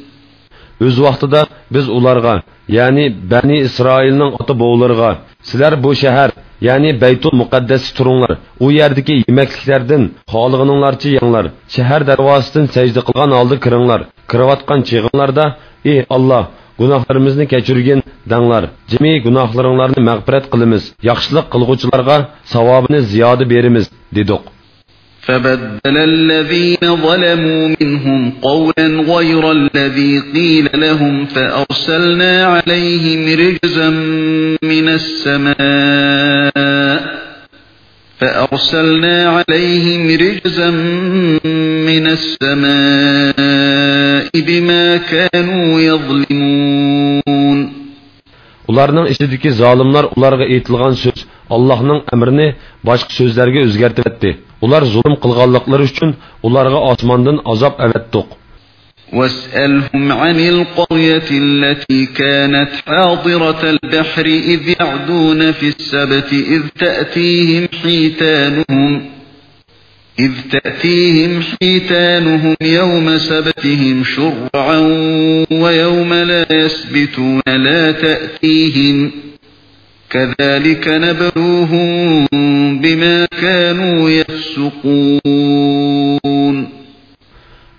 Öz vaqtida biz ularga, ya'ni Bani Isroilning ota-bovularga sizlar bu shahar ya'ni baytul muqaddasga turinglar u yerdagi yemakliklardan xolig'ininglarcha yanglar shahar darvozasidan sajda qilgan holda kiringlar kirayotgan chig'inglarda ey alloh gunohlarimizni kechirgin danglar jimi gunohlaringlarni mag'firat qilamiz yaxshilik qilg'uvchilarga savobini ziyoda beramiz dedik فبدل الذين ظلموا منهم قولا غير الذي قيل لهم فأرسلنا عليهم رجزا من السماء فأرسلنا عليهم رجزا من السماء بما كانوا يظلمون. Ularning ichidagi zolimlar ularga aytilgan so'z allohning amrini boshqa so'zlarga o'zgartib etdi ular zulm qilganliklari uchun ularga osmondan azob avatdiq واسألهم عن القرية التي كانت حاضرة البحر إذ يعدون في السبت إذ تأتيهم حيتانهم إذ تأتيهم حيتانهم يوم سبتهم شرعا ويوم لا يسبتون لا تأتيهم كذلك نبلوهم بما كانوا يفسقون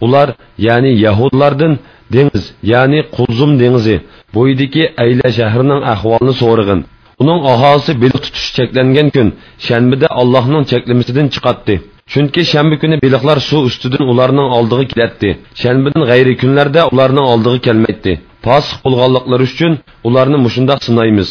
ular ya'ni yahudlardan dengiz ya'ni qulzum dengizi bo'yidagi ayla shahrining ahvolini so'rag'in uning aholisi beliq tutish cheklangan kun shanbida allohning cheklamasidan chiqatdi chunki shanba kuni beliqlar suv ustidan ularning oldiga kelatdi shanbadan g'ayri kunlarda ularning oldiga kelmaydi posiq bo'lganliklari uchun ularni mushundoq sinaymiz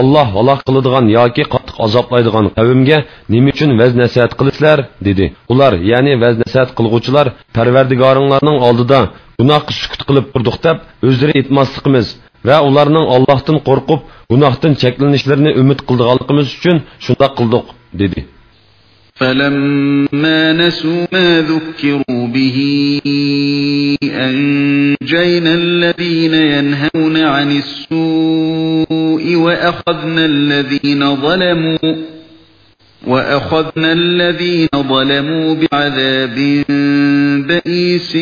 Alloh halok qiladigan yoki qattiq azoblaydigan qavmga nima uchun vaz nasihat qilisizlar dedi. Ular, ya'ni vaz nasihat qilguvchilar Parvardigoringlarning oldida gunohga sukut qilib turdik deb o'zlari aytmasligimiz va ularning Allohdan qo'rqib gunohdan cheklanishlarini umid qildiganligimiz uchun shunday qildik dedi. فَلَمَّا نَسُوا مَا ذُكِّرُوا بِهِ أَنجَيْنَا الَّذِينَ يَنْهَوْنَ عَنِ السُّوءِ وَأَخَذْنَا الَّذِينَ ظَلَمُوا وَأَخَذْنَا الَّذِينَ ظَلَمُوا بِعَذَابٍ بَئِيسٍ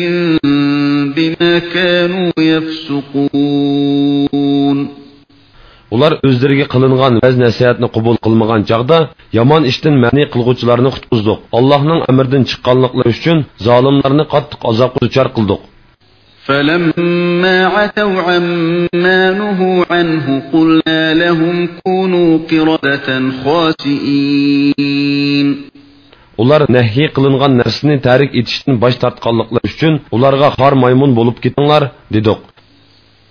بِمَا كَانُوا يَفْسُقُونَ ular o'zlariga qilingan vaz nasihatni qabul qilmagan chog'da yomon ishdan ma'ni qilg'uvchilarni qutqizdik allohning amridan chiqqanliklari uchun zolimlarni qattiq azobga duchor qildik فَلَمَّا عَتَوْا عَمَّا نُهُوا عَنْهُ قُلْنَا لَهُمْ كُونُوا قِرَدَةً خَاسِئِينَ ular nahiy qilingan narsani tarik etishdan bosh tortganliklari uchun ularga xor maymun bo'lib ketinglar dedik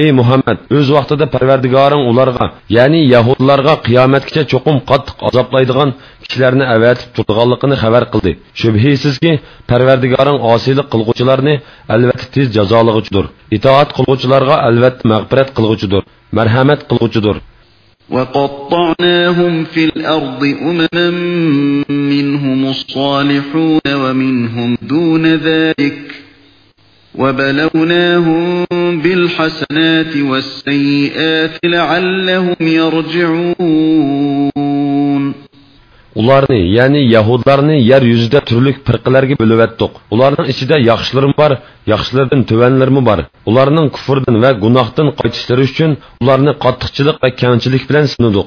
ey muhammad o'z vaqtida parvardigoring ularga ya'ni yahudlarga qiyomatgacha cho'qim qattiq azoblaydigan kishilarni avatib turganligini xabar qildi shubhisizki parvardigoring osiylik qilg'uvchilarni albatta tez jazolag'uchidir itoat qilg'uvchilarga albatta mag'firat qilg'uchidir marhamat qilg'uchidir وقطعناهم في الأرض أمما منهم الصالحون ومنهم دون ذلك وبلوناهم بالحسنات والسيئات لعلهم يرجعون ularni ya'ni yahudlarni yer yuzida turli firqalarga bo'lib o'tdik ularning ichida yaxshilarmi bor yaxshilardan tuvanlarmi bor ularning kufrdan va gunohdan qaytishlari uchun ularni qattiqchilik va kamchilik bilan sinadik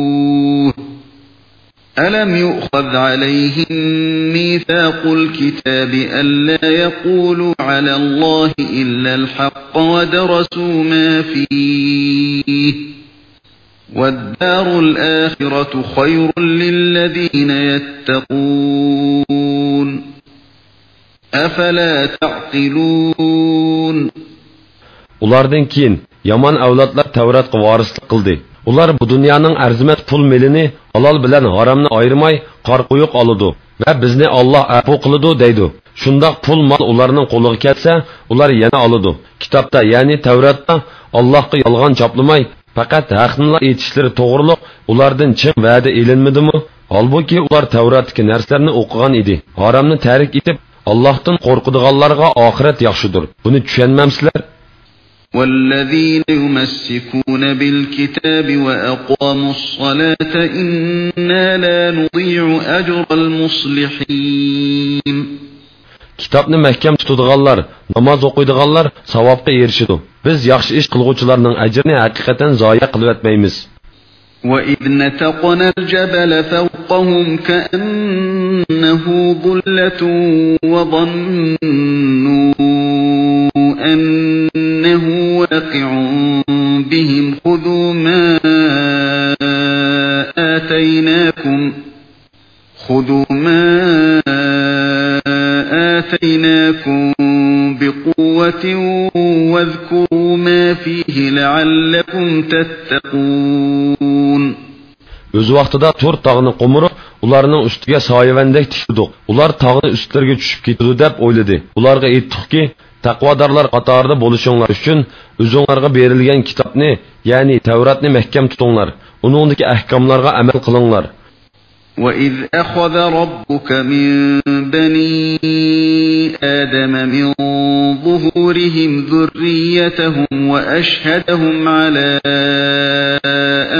ألم يؤخذ عليهم ميثاق الكتاب ألا يقولوا على الله إلا الحق ودرسوا ما فيه والدار الآخرة خير للذين يتقون أفلا تعقلون ulardan keyin yomon avlodlar tavratga vorislik qildi. Ular bu dunyoning arzimat pul melini halol bilan haromni ayirmay qor quyuq oladi va bizni olloh afu qiladi deydi shundoq pul mol ularning qo'liga kelsa ular yana oladi kitobda ya'ni tavratda allohga yolg'on choplamay faqat haqnila aytishlari to'g'riliq ulardan chin va'da ilinmadimi holbuki ular tavratdagi narsalarni o'qigan edi haromni tarik etib allohdan qo'rqadiganlarga oxirat yaxshidir buni tushunmamsizlar والذين يمسكون بالكتاب وأقاموا الصلاة إنا لا نضيع أجر المصلحين kitobni mahkam tutadiganlar namoz o'qiydiganlar savobga erishidi biz yaxshi ish qilg'uvchilarning ajrini haqiqatan zoya qilib o'tmaymiz وإذ نتقنا الجبل فوقهم كأنه ظلة وظنوا أنه واقع بهم خذوا ما آتيناكم خذوا ما آتيناكم بقوة واذكروا ما فيه لعلكم تتقون. O'z vaqtida to'rt tog'ni qo'mirib ularning ustiga soyavandek tikdiq ular tog'ni ustlariga tushib ketadi deb o'yladi ularga aytdikki taqvodorlar qatorida bo'lishinglar uchun o'zinglarga berilgan kitobni ya'ni tavratni mahkam tutinglar uningdagi ahkomlarga amal qilinglar وإذ أخذ ربك من بني آدم من ظهورهم ذريتهم وأشهدهم على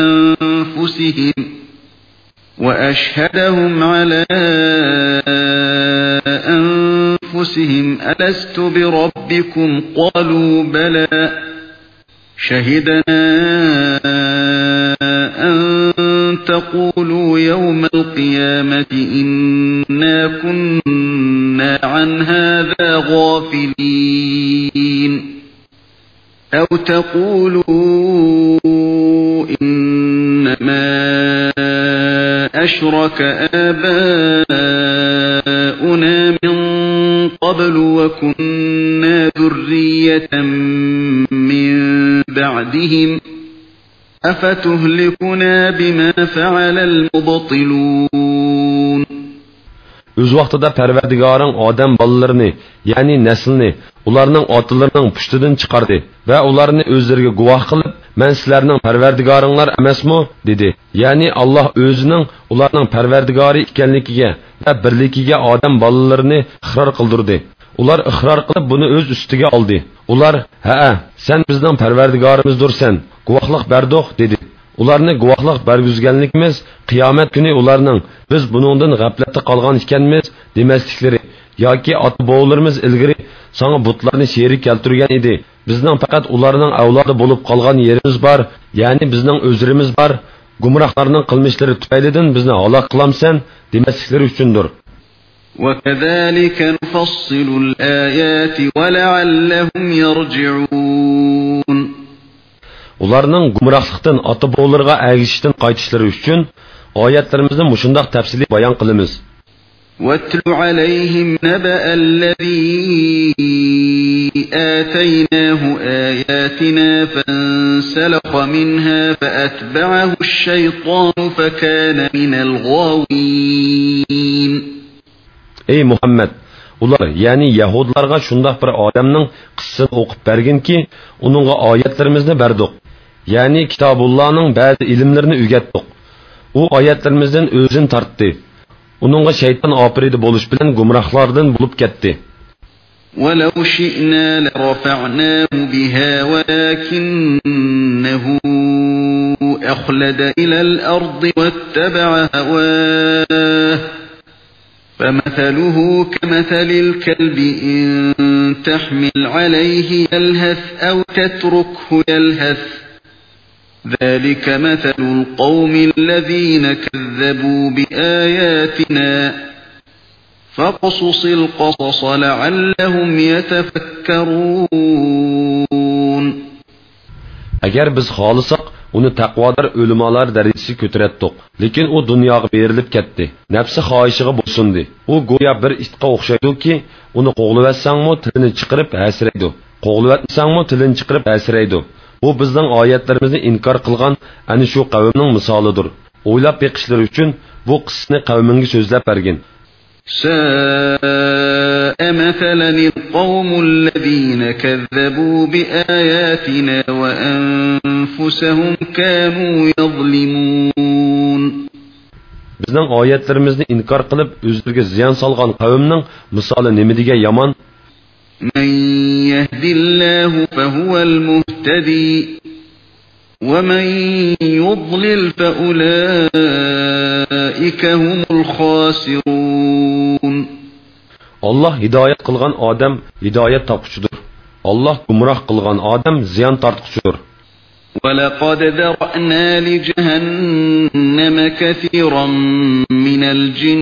أنفسهم وأشهدهم على أنفسهم ألست بربكم؟ قالوا بلى. شهدنا أن تقولوا يوم القيامة إنا كنا عن هذا غافلين. أو تقولوا إنما أشرك آباؤنا من قبل وكنا ذرية من بعدهم أفتهلكنا بما فعل المبطلون o'z vaqtida parvardigoring odam bolalarini ya'ni naslni ularning otalarining pushtidan chiqardi va ularni o'zlariga guvoh qilib man sizlarning parvardigoringlar emasmi dedi ya'ni alloh o'zining ularning parvardigori ekanligiga va birligiga odam bolalarini iqror qildirdi ular iqror qilib buni o'z ustiga oldi ular ha sen bizning parvardigorimizdirsan guvohlik berdoq dedi ularni guvohlik bergizganligimiz qiyomat kuni ularning biz buningdan g'aflatda qolgan ekanmiz demasliklari yoki ota bobolarimiz ilgari sanga butlarni sherik keltirgan edi bizning faqat ularning avlodi bo'lib qolgan yerimiz bor ya'ni bizning o'zimiz bor gumrohlarning qilmishlari tufaylidan bizni halok qilamsan demasliklari uchundir وكذلك نفصل الآيات ولعلهم يرجعون ularning gumrohlikdan ota bobolarga agishishdan qaytishlari uchun oyatlarimizni mushundoq tafsiliy bayon qilamiz واتل عليهم نبأ الذي آتيناه آياتنا فانسلخ منها فأتبعه الشيطان فكان من الغاوين ey muhammad ular ya'ni yahudlarga shundoq bir odamning qissasini o'qib berginki uningga oyatlarimizni berdik ya'ni kitobullohning ba'zi ilmlarini o'rgatdik u oyatlarimizdan o'zini tortdi uningga shayton opridi bo'lish bilan gumrohlardan bo'lib ketdi. ولو شئنا لرفعناه بها ولكنه أخلد إلى الأرض واتبع هواه فمثله كمثل الكلب إن تحمل عليه يلهث أو تتركه يلهث ذلك مثل القوم الذين كذبوا بآياتنا فاقصص القصص لعلهم يتفكرون agar biz xohlasak uni taqvodor o'limalar darajasiga ko'taratdik lekin u dunyoga berilib ketdi nafsi xohishiga bo'sundi u go'yo bir itga o'xshaydiki uni qo'g'livatsangmi tilini chiqarib hasraydi qo'g'livatmasangmi tilini chiqarib hasraydi bu bizning oyatlarimizni inkor qilgan ana shu qavmning misolidir o'ylab beqishlari uchun bu qissani qavmingga so'zlab bergin ساء مثلا القوم الذين كذبوا بآياتنا وأنفسهم كانوا يظلمون bizning oyatlarimizni inkor qilib o'zlariga ziyon solgan qavmning misoli nima degan yomon من يهد الله فهو المهتدي ومن يضلل فأولئك هم الخاسرون. الله هداية قلغان آدم هداية تقشدر الله قمره قلغان آدم زيان تقشدر ولقد ذرأنا لجهنم كثيرا من الجن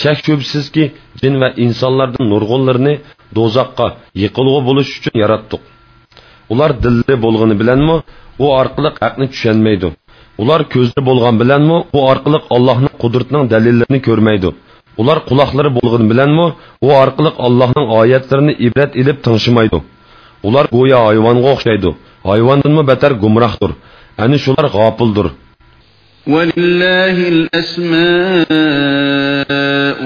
Shak shubsizki jin va insonlardan nurg'unlarni do'zaxqa yiqilg'u bo'lish uchun yaratdik ular dilli bo'lgani bilanmi u orqali haqni tushunmaydi ular ko'zli bo'lgan bilanmi u orqali allohning qudratining dalillarini ko'rmaydi ular quloqlari bo'lgani bilanmi u orqali allohning oyatlarini ibrat ilib tingshimaydi ular go'yo hayvonga o'xshaydi hayvondanmi battar gumrohdir ana shular g'ofildir ولله الأسماء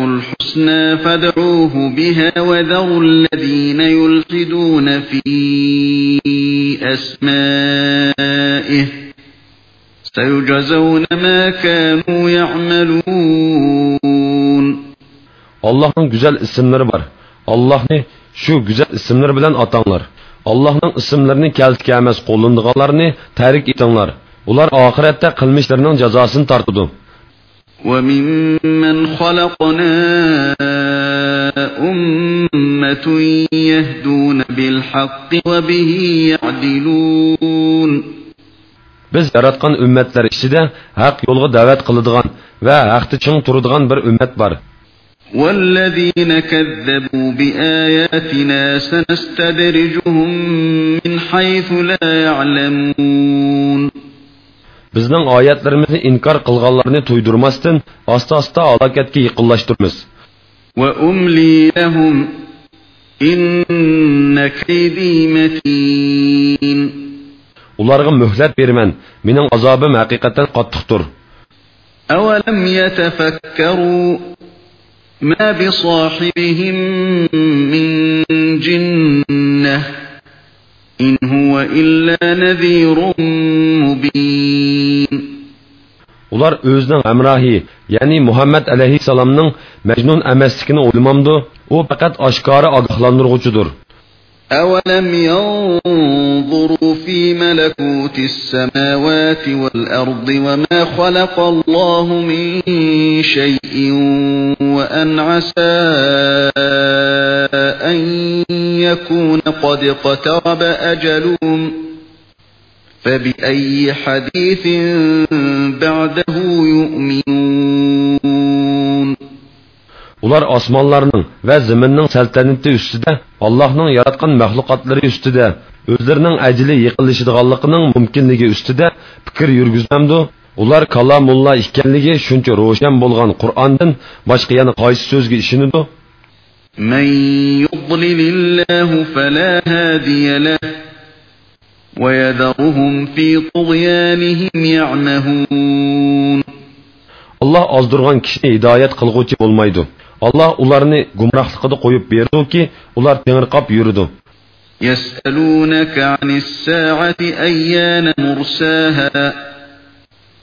الحسنى فادعوه بها وذروا الذين يلحدون في أسمائه سيجزون ما كانوا يعملون Allah'ın güzel isimleri var. Allah'ni şu güzel isimler bilen atanglar. Allah'ın isimlerini keltike emas qo'llandiganlarni tarik etinglar. Ular oxiratda qilmishlarining jazosini tortadi. وممن خلقنا أمة يهدون بالحق وبه يعدلون Biz yaratgan ummatlar ichida haq yo'lga da'vat qiladigan va haqda ching turadigan bir ummat bor. والذين كذبوا بآياتنا سنستدرجهم من حيث لا يعلمون Bizning oyatlarimizni inkor qilganlarni to'ydirmasdan halokatga لهم إن كيدي متين Ularga muhlat berman. Mening azobim haqiqatan qattiqdir. أولم يتفكروا ما بصاحبهم من جنة إن هو إلا نذير مبين ular o'zining hamrohi ya'ni muhammad alayhissalomning majnun emasligini o'ylamamdi u faqat oshkora ogohlantirg'uchidir أولم ينظروا في ملكوت السماوات والأرض وما خلق الله من شيء وأن عسى يكون قد اقترب أجلهم فبأي حديث بعده يؤمنون ular osmonlarning va zaminning saltanati ustida allohning yaratgan maxluqotlari ustida o'zlarining ajli yiqilishadiganligining mumkinligi ustida fikr yurgizmamdu ular kalomulloh ekanligi shuncha ro'shan bo'lgan qur'ondan باشقا يەنە قايسى سۆزگە ئىشىنىدۇ من يضلل الله فلا هادي له ويذرهم في طغيانهم يعمهون. ئاللاھ ئازدۇرغان كىشىنى ھىدايەت قىلغۇچى بولمايدۇ. ئاللاھ ئۇلارنى گۇمراھلىقىدا قويۇپ بېرىدۇكى ئۇلار تېڭىرقاپ يۈرىدۇ. يسألونك عن الساعة أيان مرساها؟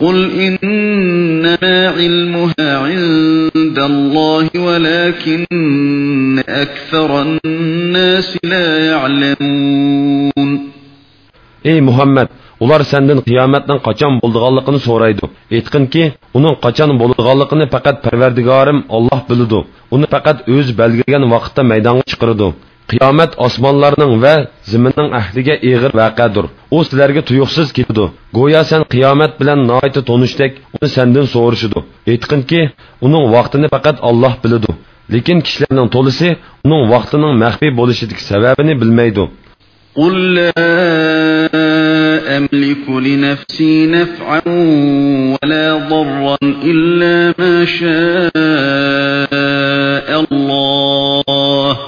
قل إنما علمها عند الله ولكن أكثر الناس لا يعلمون ey muhammad ular sendan qiyomatning qachon bo'ldiganligini so'raydi aytqinki uning qachon bo'ladiganligini faqat parvardigorim olloh biladi uni faqat o'zi belgilagan vaqtda maydonga chiqaradi qiyomat osmonlarning va ziminning ahliga eg'ir vaqadir u sizlarga tuyuqsiz keladi go'yo sen qiyomat bilan noiti tonishdek uni sendan so'rashidi aytqinki uning vaqtini faqat olloh biladi lekin kishilarning to'lisi uning vaqtining maxfiy bo'lishidagi sababini bilmaydi قل لا أملك لنفسي نفعا ولا ضرا إلا ما شاء الله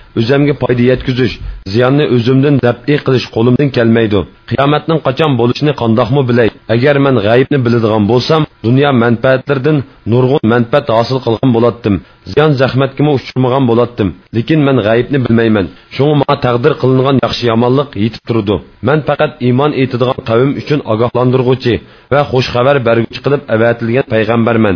o'zimga foyda yetkazish ziyonni o'zimdan dabiy qilish qo'limdan kelmaydi qiyomatning qachon bo'lishini qandoqmi bilay agar man g'ayibni biladigan bo'lsam dunyo manfaatlaridan nurg'un manfaat hosil qilgan bo'latdim ziyon zahmatkimi uchirmagan bo'latdim lekin man g'ayibni bilmayman shunga manga taqdir qilingan yaxshi yomonlik yetib turdi man faqat iymon etadigan qavm uchun ogohlantirg'uvchi va xush xabar berguvchi qilib avatilgan payg'ambarman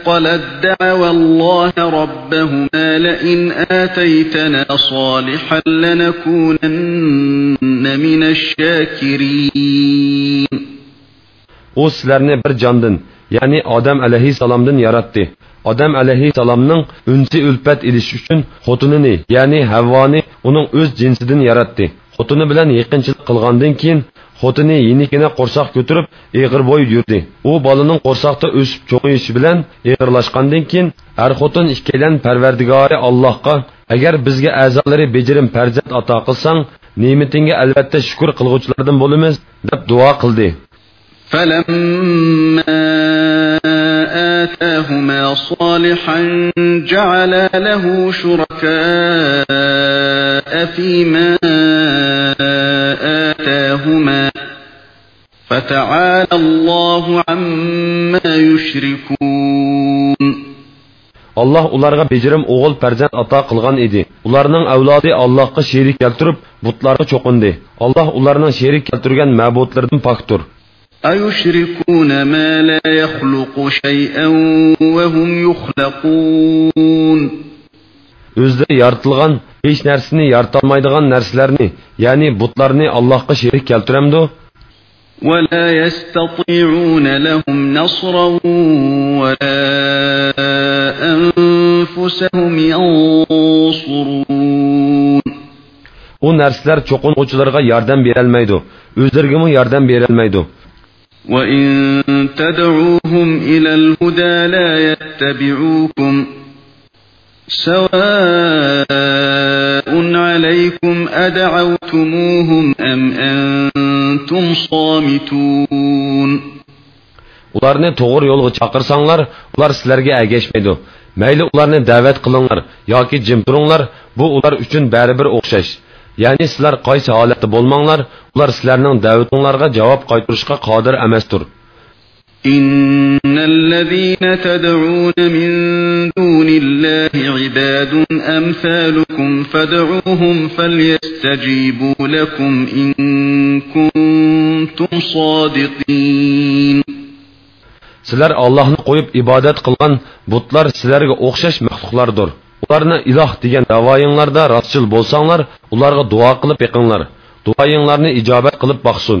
أثقلت دعوى الله ربهما لئن آتيتنا صالحا لنكونن من الشاكرين u sizlarni bir jondan ya'ni odam alayhissalomdan yaratdi odam alayhissalomning unsi ulpat ilish uchun xotinini ya'ni havvoni uning o'z jinsidan yaratdi xotini bilan yaqinchilik qilgandan keyin xotini yenikina qo'rsoq ko'tarib eg'ir bo'y yurdi u bolaning qo'rsoqda o'sib cho'ngishi bilan eg'irlashgandan keyin er xotin ikkalan parvardigori allohga agar bizga a'zolari bejirim farzand ato qilsang ne'matingga albatta shukur qilg'uvchilardan bo'lamiz deb duo qildi فلما آتاهما صالحا جعلا له شركاء فيما فتعالى الله عما يشركون alloh ularga bejirim o'g'il farzand ato qilgan edi ularning avlodi allohga sherik keltirib butlarga cho'qindi alloh ularning sherik keltirgan ma'budlardan pokdir أيشركون ما لا يخلق شيئا وهم يخلقون o'zlari yoritilgan hech narsani yoritolmaydigan narsalarni ya'ni butlarni allohga sherik keltiramdi ولا يستطيعون لهم نصرا ولا أنفسهم ينصرون u narsalar cho'qinuvchilarga yordam berolmaydi o'zlariga yordam berolmaydi وإن تدعوهم إلى الهدى لا يتبعوكم سواء عليكم أدعوتموهم أم أنتم صامتون ularni to'g'ri yo'lga chaqirsanglar ular sizlarga ergashmaydi mayli ularni da'vat qilinglar yoki jim turinglar bu ular uchun baribir o'xshash ya'ni sizlar qaysi holatda bo'lmanglar ular sizlarning da'vatinglarga javob qaytarishga qodir emasdir إن الذين تدعون من دون الله عباد أمثالكم فادعوهم فليستجيبوا لكم إن كنتم صادقين sizlar allohni qo'yib ibodat qilgan butlar sizlarga o'xshash maxluqlardir ularni iloh degan davoyinglarda rostchil bo'lsanglar ularga duo qilib yiqinglar duoyinglarni ijobat qilib boqsin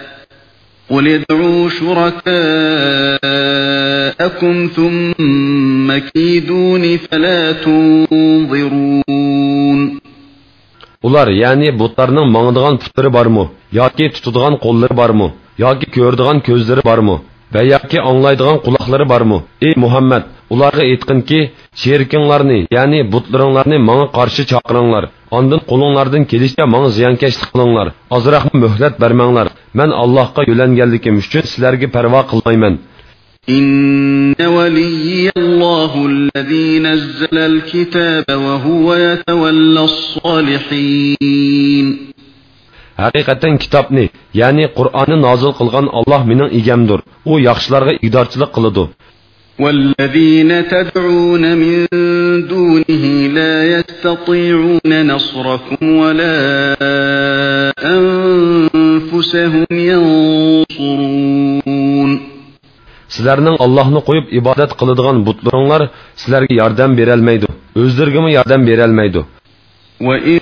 قل ادعوا شركاءكم ثم كيدون فلا تنظرون ular ya'ni butlarning mangdigan putlari bormi yoki tutadigan qo'llari bormi yoki ko'radigan ko'zlari bormi va yoki anglaydigan quloqlari bormi ey muhammad ularga aytqinki sherikinglarni ya'ni butlaringlarni manga qarshi chaqiringlar ondan qo'linglardan kelishcha manga ziyonkashlik qilinglar ozroq muhlat bermanglar man allohga yo'langanligim uchun sizlarga parvo qilmayman إن ولي الله الذي نزل الكتاب وهو يتولى الصالحين haqiqatan kitobni ya'ni qur'onni nozil qilgan olloh mening egamdir u yaxshilarga igdorchilik qiladi والذين تدعون من دونه لا يستطيعون نصركم ولا أنفسهم ينصرون sizlarning allohni qo'yib ibodat qiladigan butlaringlar sizlarga yordam berolmaydi o'zlariga yordam berolmaydi وإن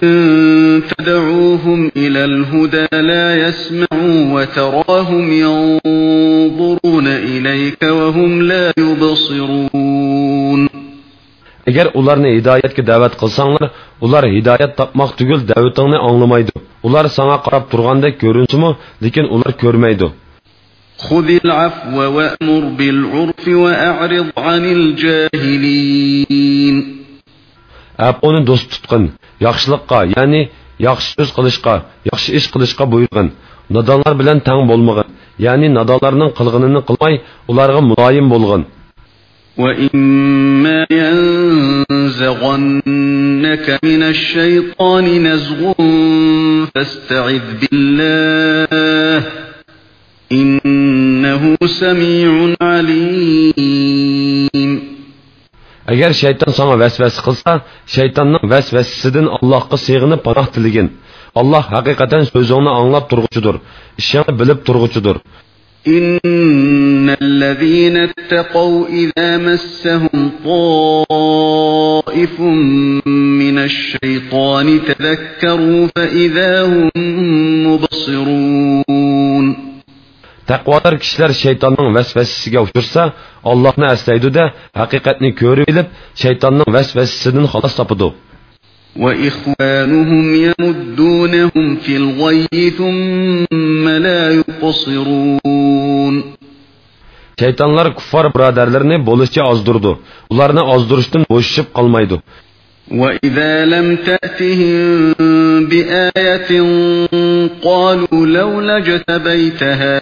تدعوهم إلى الهدى لا يسمعوا وتراهم ينظرون إليك وهم لا يبصرون agar ularni hidoyatga da'vat qilsanglar ular hidoyat topmoq tugul da'vatingni anglamaydi ular sanga qarab turgandek ko'rinsimi lekin ular ko'rmaydi خذ العفو وأمر بالعرف وأعرض عن الجاهلين ap uni do'st tutqin yaxshilikqa ya'ni yaxshi so'z qilishga yaxshi ish qilishga buyurgin nodonlar bilan tang bo'lmag'in ya'ni nodonlarning qilg'inini qilmay ularga muloyim bo'lg'in وإما ينزغنك من الشيطان نزغ فاستعذ بالله إنه سميع عليم agar shayton sana vasvasa qilsa shaytonning vasvasasidan allohga sig'inib panoh tiligin alloh haqiqatan so'zingni anglab turg'uchidir ishingni bilib turg'uchidir إن الذين اتقوا إذا مسهم طائف من الشيطان تذكروا فإذا هم مبصرون taqvodor kishilar shaytonning vasvasasiga uchursa allohni aslaydi-da haqiqatni ko'rib bilib shaytonning vasvasasidan xalos topadi وإخوانهم يمدونهم في الغي ثم لا يقصرون shaytonlar kuffar birodarlarini bo'lishcha ozdirdi ularni ozdirishdan bo'shishib qolmaydi وإذا لم تأتهم بآية قالوا لولا اجتبيتها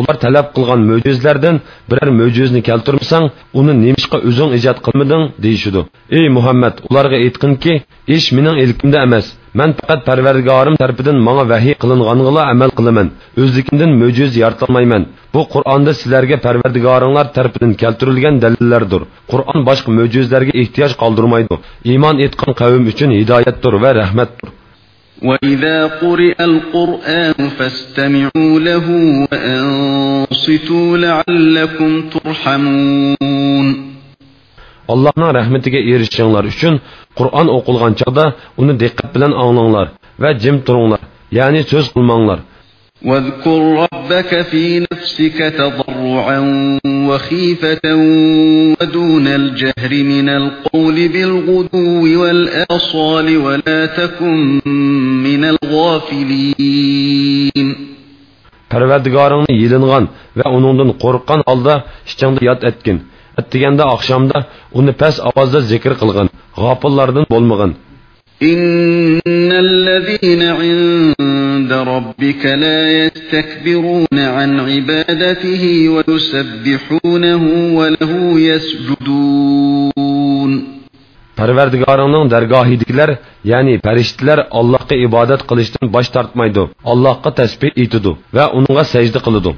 Ular talab qilgan mo'jizlardan biror mo'jizni keltirmasang uni nemishqa o'zing ijod qilmading deyishidi ey muhammad ularga aytqinki ish mening ilkimda emas. Man faqat parvardigorim tarafidan manga vahiy qilingangila amal qilaman. O'zlikimdan mo'jiz yaratolmayman. Bu qur'onda sizlarga parvardigoringlar tarafidan keltirilgan dalillardir. Qur'on boshqa mo'jizlarga ehtiyoj qoldirmaydi. İymon etgan qavm uchun hidoyatdir va rahmatdir وَإِذَا قُرِئَ الْقُرْآنُ فَاسْتَمِعُوا لَهُ وَأَنصِتُوا لَعَلَّكُمْ تُرْحَمُونَ Allah'ın rahmetiga erişişinglar üçün Qur'on o'qilgan chaqda uni diqqat bilan anglanglar va jim turinglar, ya'ni so'z qilmanglar. واذكر ربك في نفسك تضرعا وخيفة ودون الجهر من القول بالغدو والآصال ولا تكن من الغافلين Parvardigoringni yilingan va uningdan qo'rqqan holda ichingda yod etgin. Attiganda oqshomda uni past ovozda zikr qilgin. G'ofillardan bo'lmag'in. إن الذين عند ربك لا يستكبرون عن عبادته ويسبحونه وله يسجدون Parvardigoringning dargohidagilar, ya'ni farishtalar Allohga ibodat qilishdan bosh tortmaydi. Allohga tasbih etidi va uningga sajda qiladi.